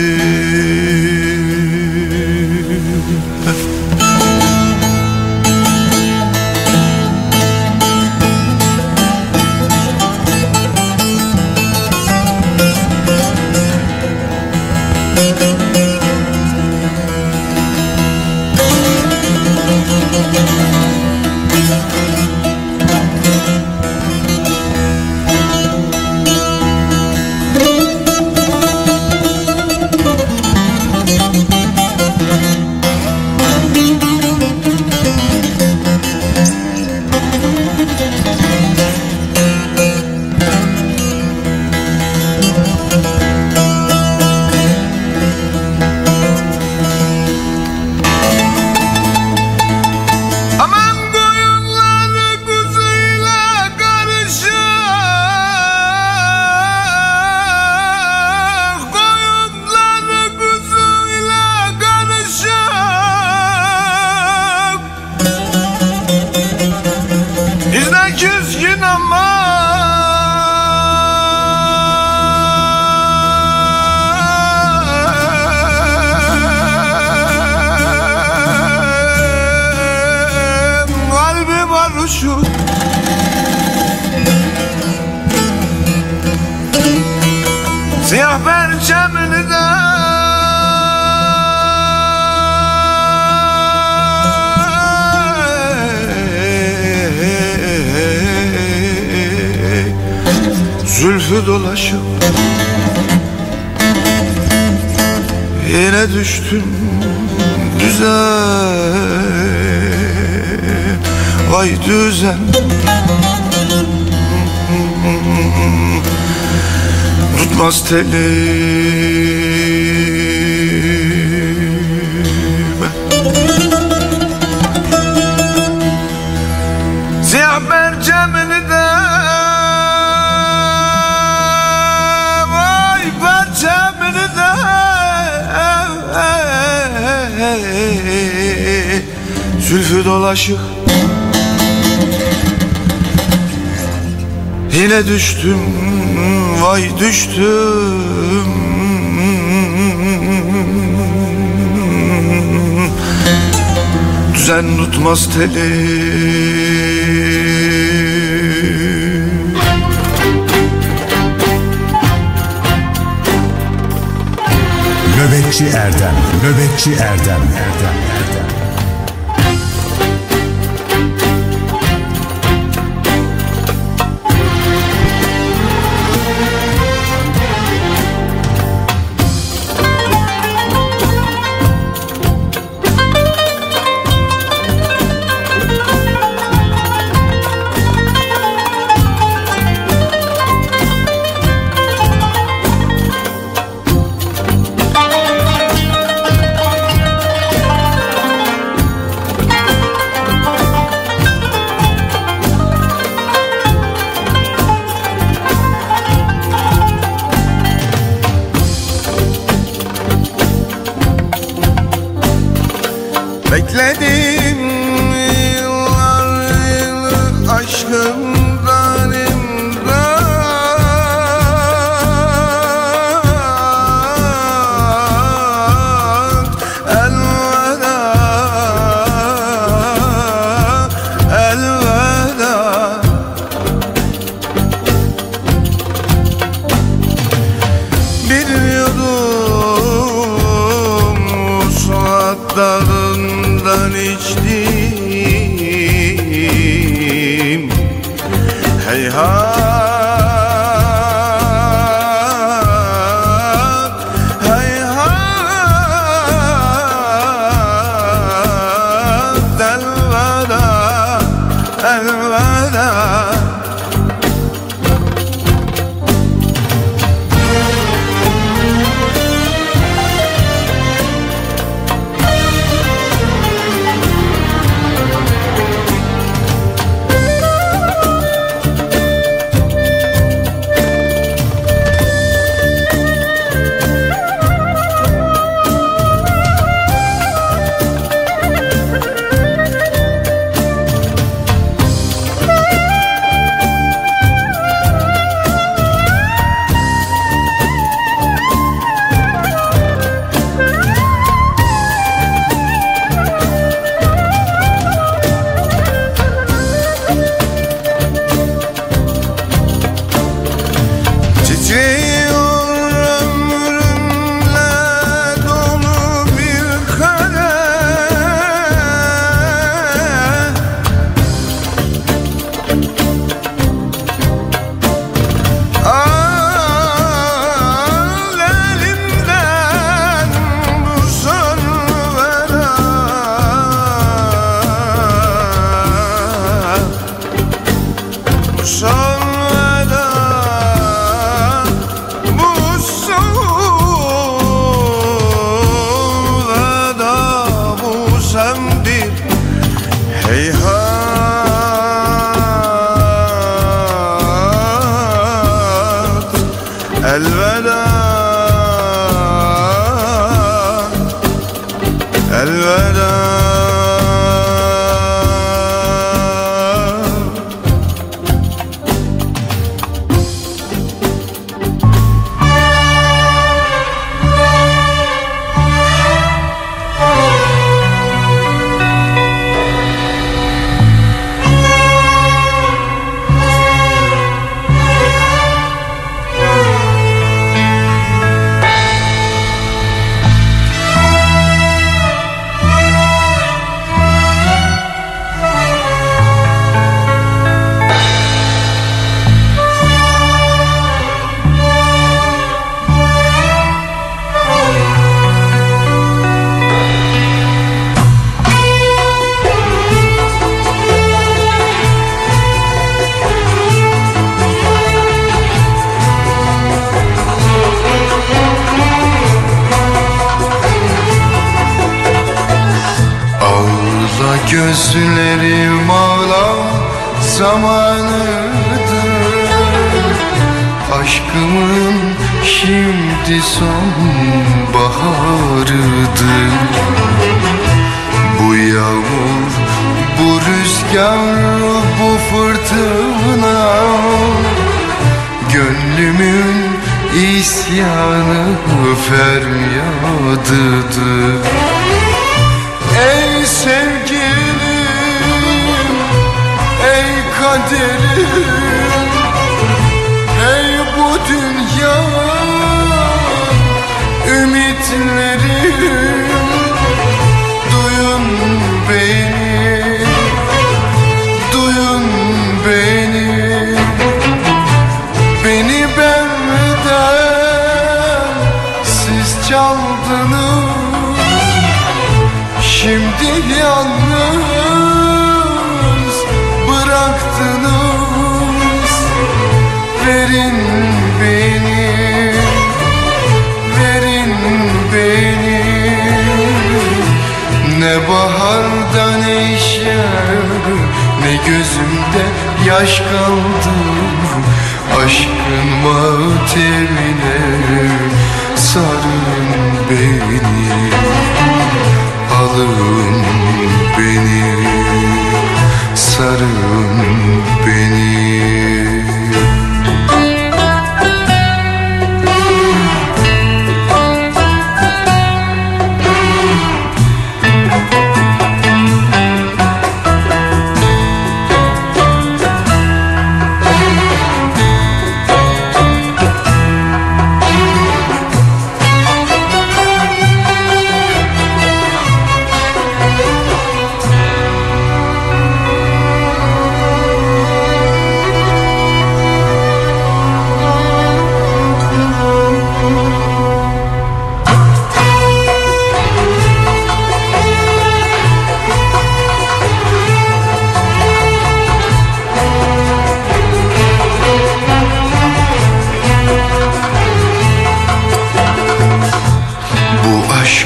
Zülfü dolaşıp Yine düştüm düzen. Vay düzen. Tutmaz telime Dolaşık Yine düştüm vay düştüm. Düzen tutmaz teli. Nöbetçi Erdem, Nöbetçi Erdem, Erdem.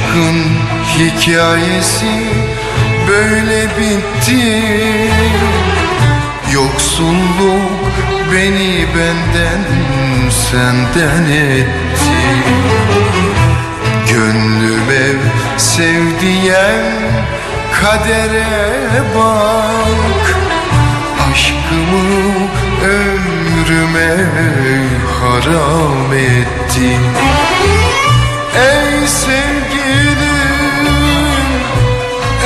Aşkın hikayesi böyle bitti. Yoksulluk beni benden senden etti. Gönlüm ev sevdiyen kadere bak. Aşkımı ömrüme haram etti Ey sevgilim,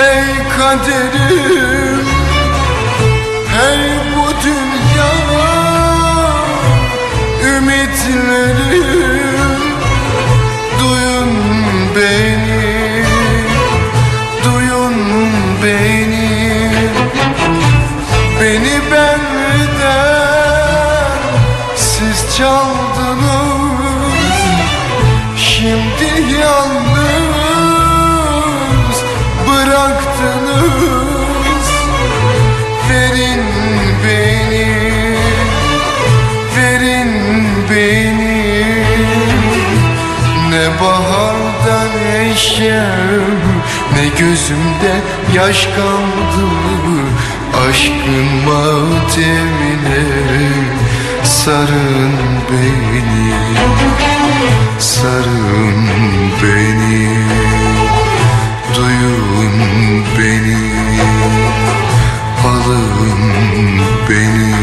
ey kaderim geçeceğim Ne gözümde yaş kaldı Aşkın matemine Sarın beni Sarın beni Duyun beni Alın beni.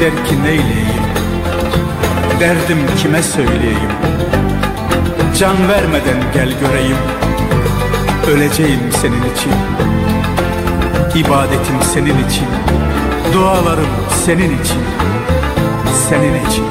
der ki neyleyim? Derdim kime söyleyeyim? Can vermeden gel göreyim. Öleceğim senin için. İbadetim senin için. Dualarım senin için. Senin için.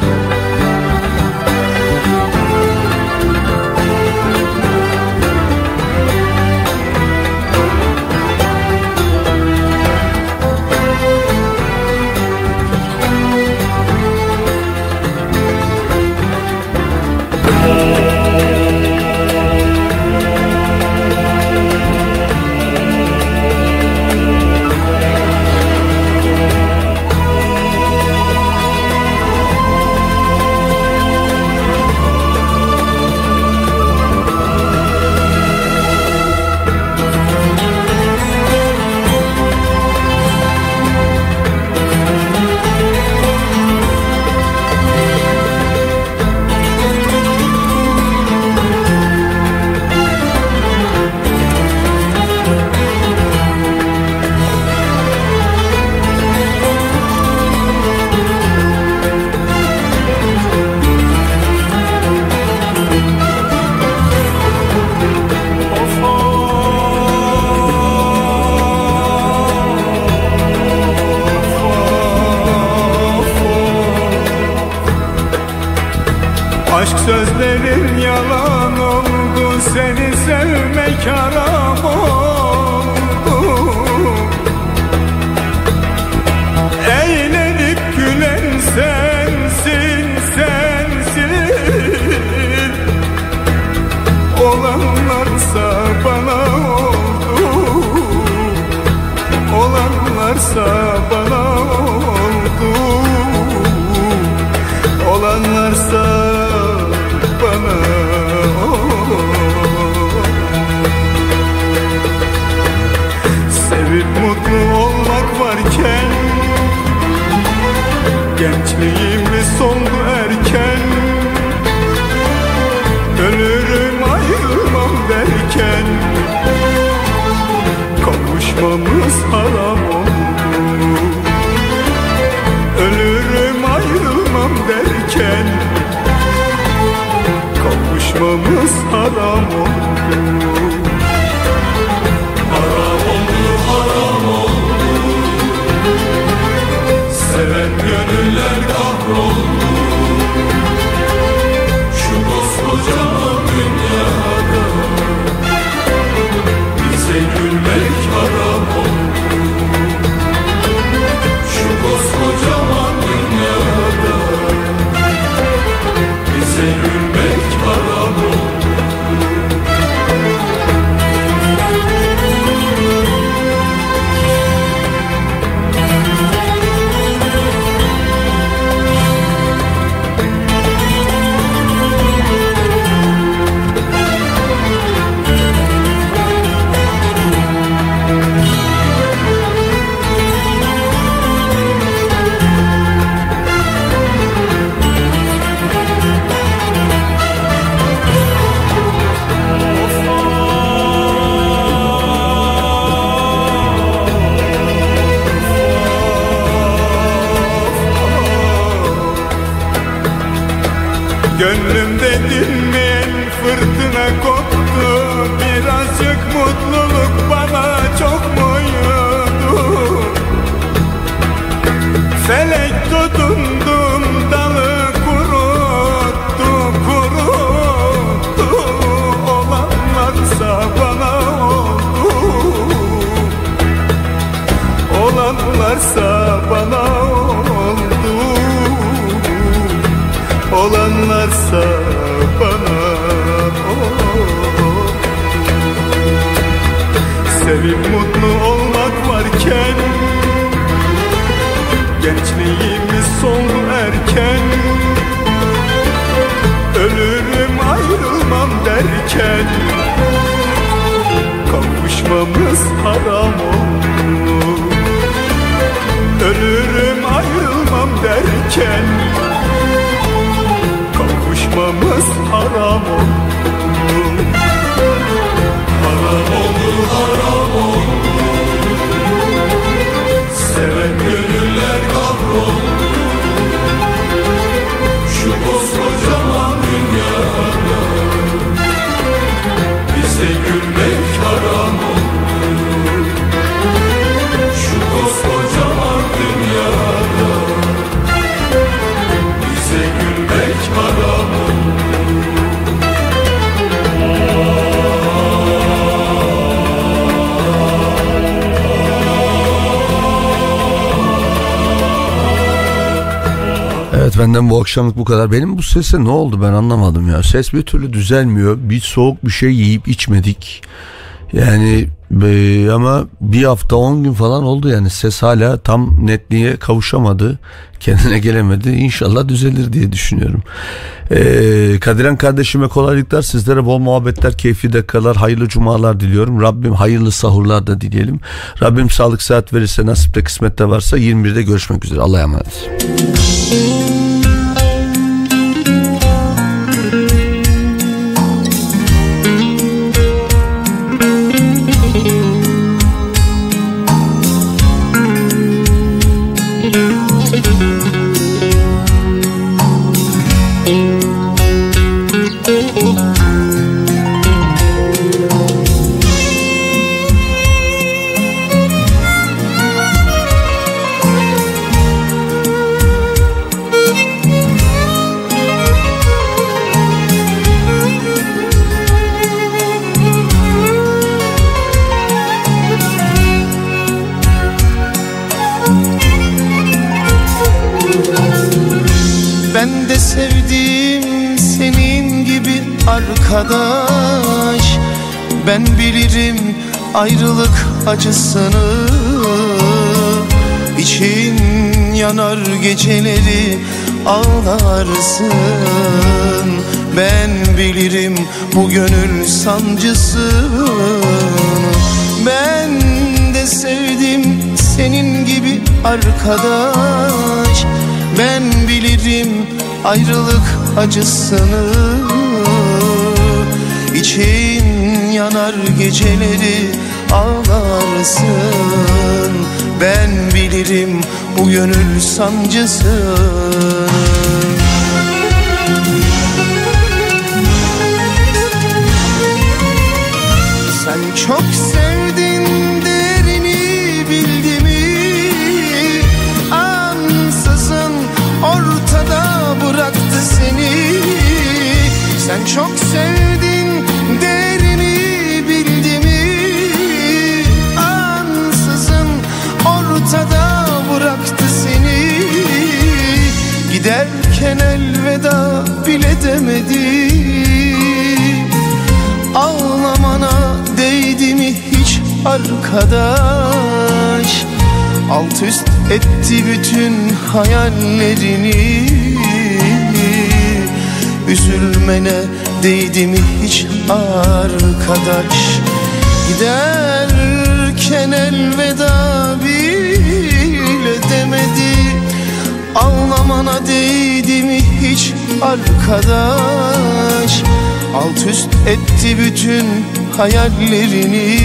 Akşamlık bu kadar. Benim bu sese ne oldu ben anlamadım ya. Ses bir türlü düzelmiyor. Bir soğuk bir şey yiyip içmedik. Yani e, ama bir hafta 10 gün falan oldu yani ses hala tam netliğe kavuşamadı. Kendine gelemedi. İnşallah düzelir diye düşünüyorum. Ee, Kadiren kardeşime kolaylıklar. Sizlere bol muhabbetler, keyifli dakikalar, hayırlı cumalar diliyorum. Rabbim hayırlı sahurlar da dileyelim. Rabbim sağlık saat verirse nasipte kısmette varsa 21'de görüşmek üzere. Allah'a emanet. Acısını İçin yanar geceleri ağlarsın. Ben bilirim bu gönül sancısını Ben de sevdim senin gibi arkadaş. Ben bilirim ayrılık acısını. İçin yanar geceleri ağlarsın. Ben bilirim bu gönül sancısını Sen çok sevdin derini bildi mi Ansızın ortada bıraktı seni. Sen çok sevdin Giderken elveda bile demedi. Ağlamana değdi mi hiç arkadaş? Alt üst etti bütün hayallerini. Üzülmene değdi mi hiç arkadaş? Giderken elveda Ağlamana değdi mi hiç arkadaş? Alt üst etti bütün hayallerini.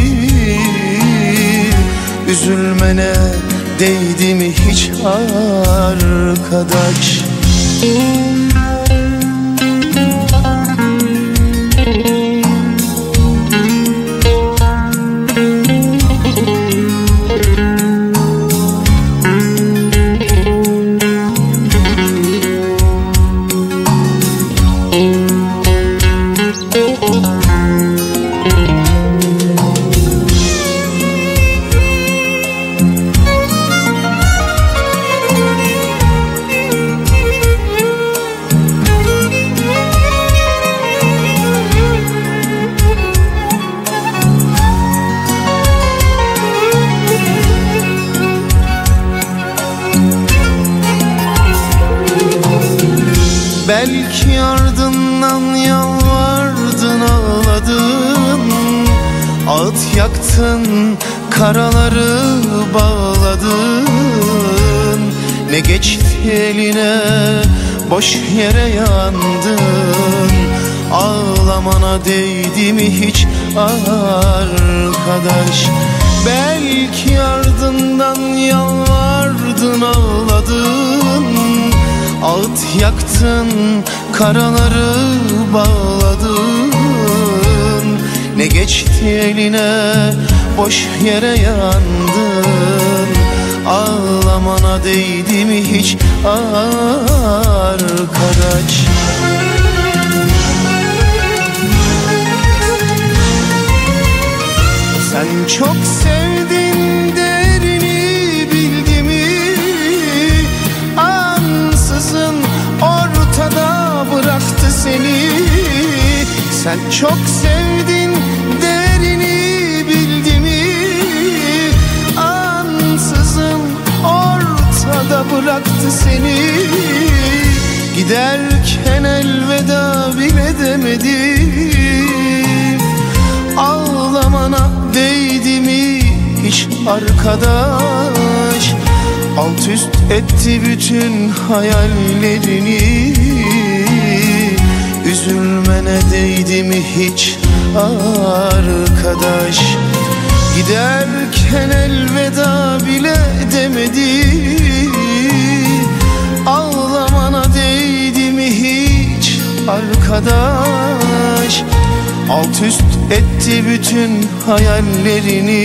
Üzülmene değdi mi hiç arkadaş? Belki Ağıt yaktın karaları bağladın. Ne geçti eline boş yere yandın. Ağlamana değdi mi hiç arkadaş? Belki ardından yalvardın ağladın. Ağıt yaktın, karaları bağladın Ne geçti eline, boş yere yandın. Ağlamana değdi mi hiç arkadaş? Sen çok sevdin derini bildi mi Ansızın ortada bıraktı seni. Sen çok sevdin bıraktı seni. Giderken elveda bile demedi. Ağlamana değdi mi hiç arkadaş? Alt üst etti bütün hayallerini. Üzülmene değdi mi hiç arkadaş? Giderken elveda bile demedi arkadaş. Alt üst etti bütün hayallerini.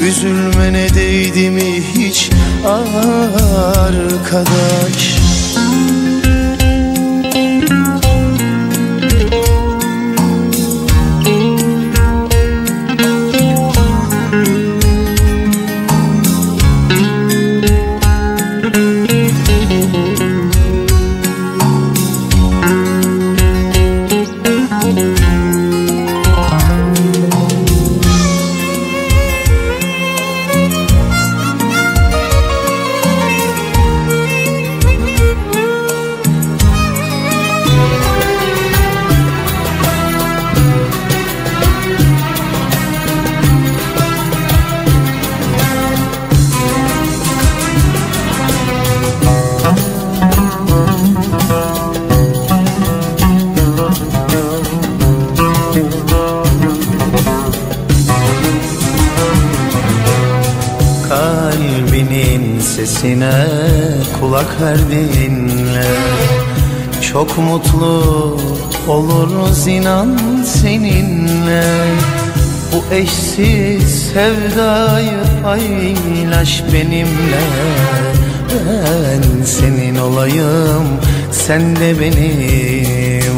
Üzülmene değdi mi hiç arkadaş kulak ver dinle Çok mutlu oluruz inan seninle. Bu eşsiz sevdayı paylaş benimle. Ben senin olayım sen de benim.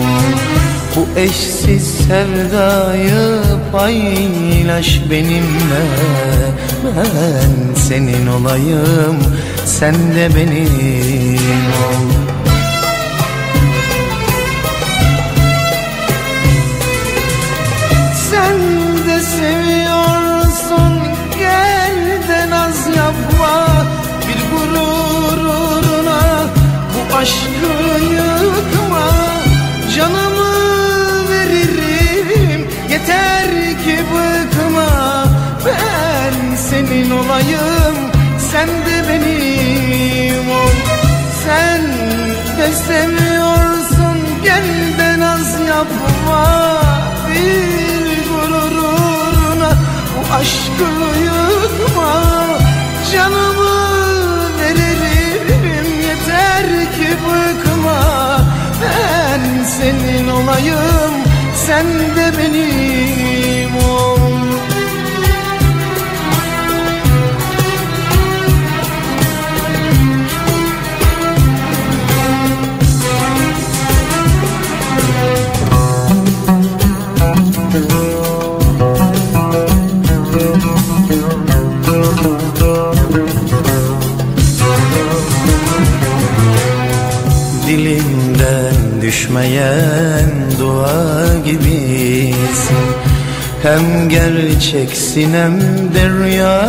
Bu eşsiz sevdayı paylaş benimle. Ben senin olayım sen de benim ol yıkma. Canımı veririm yeter ki bıkma. Ben senin olayım sen de benim düşmeyen dua gibisin. Hem gerçeksin hem de rüya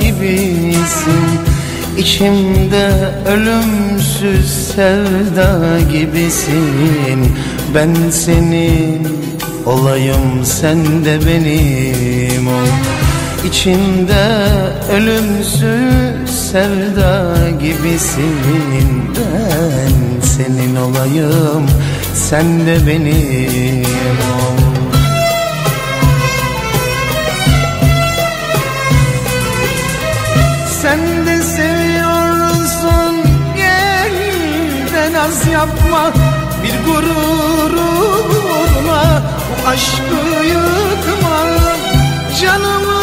gibisin. İçimde ölümsüz sevda gibisin. Ben senin olayım sen de benim ol. İçimde ölümsüz sevda gibisin. Ben senin olayım sen de benim ol. Sen de seviyorsun gel de naz yapma. Bir gururuna bu aşkı yıkma. Canımı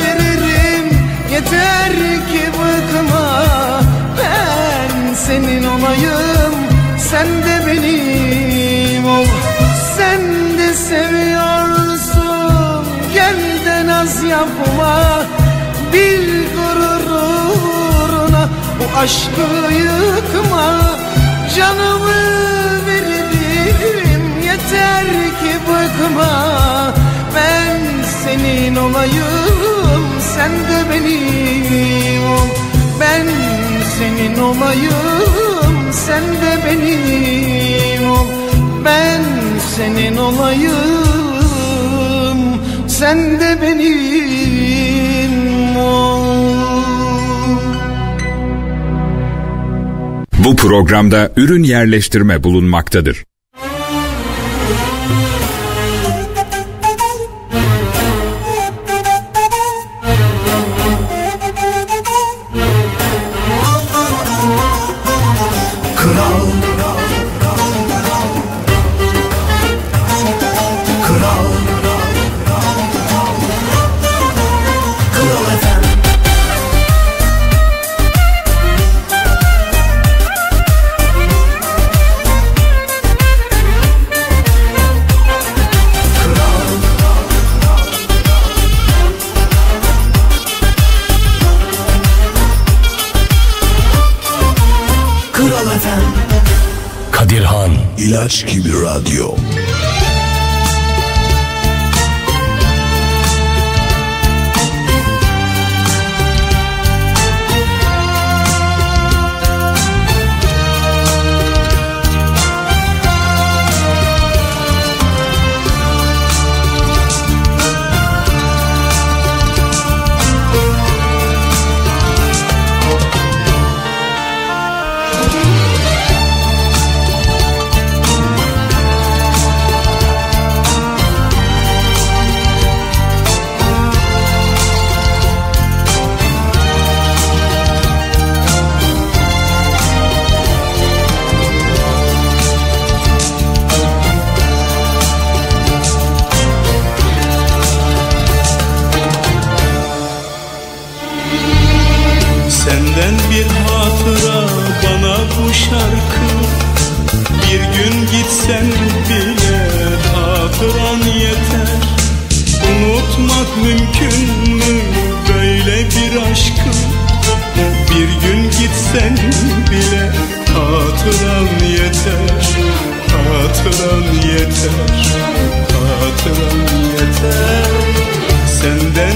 veririm yeter ki bıkma senin olayım sen de benim ol. Sen de seviyorsun gel de naz yapma. Bir gururuna bu aşkı yıkma. Canımı veririm yeter ki bıkma. Ben senin olayım sen de benim ol. Ben senin olayım sen de benim ol Ben senin olayım sen de benim ol Bu programda ürün yerleştirme bulunmaktadır.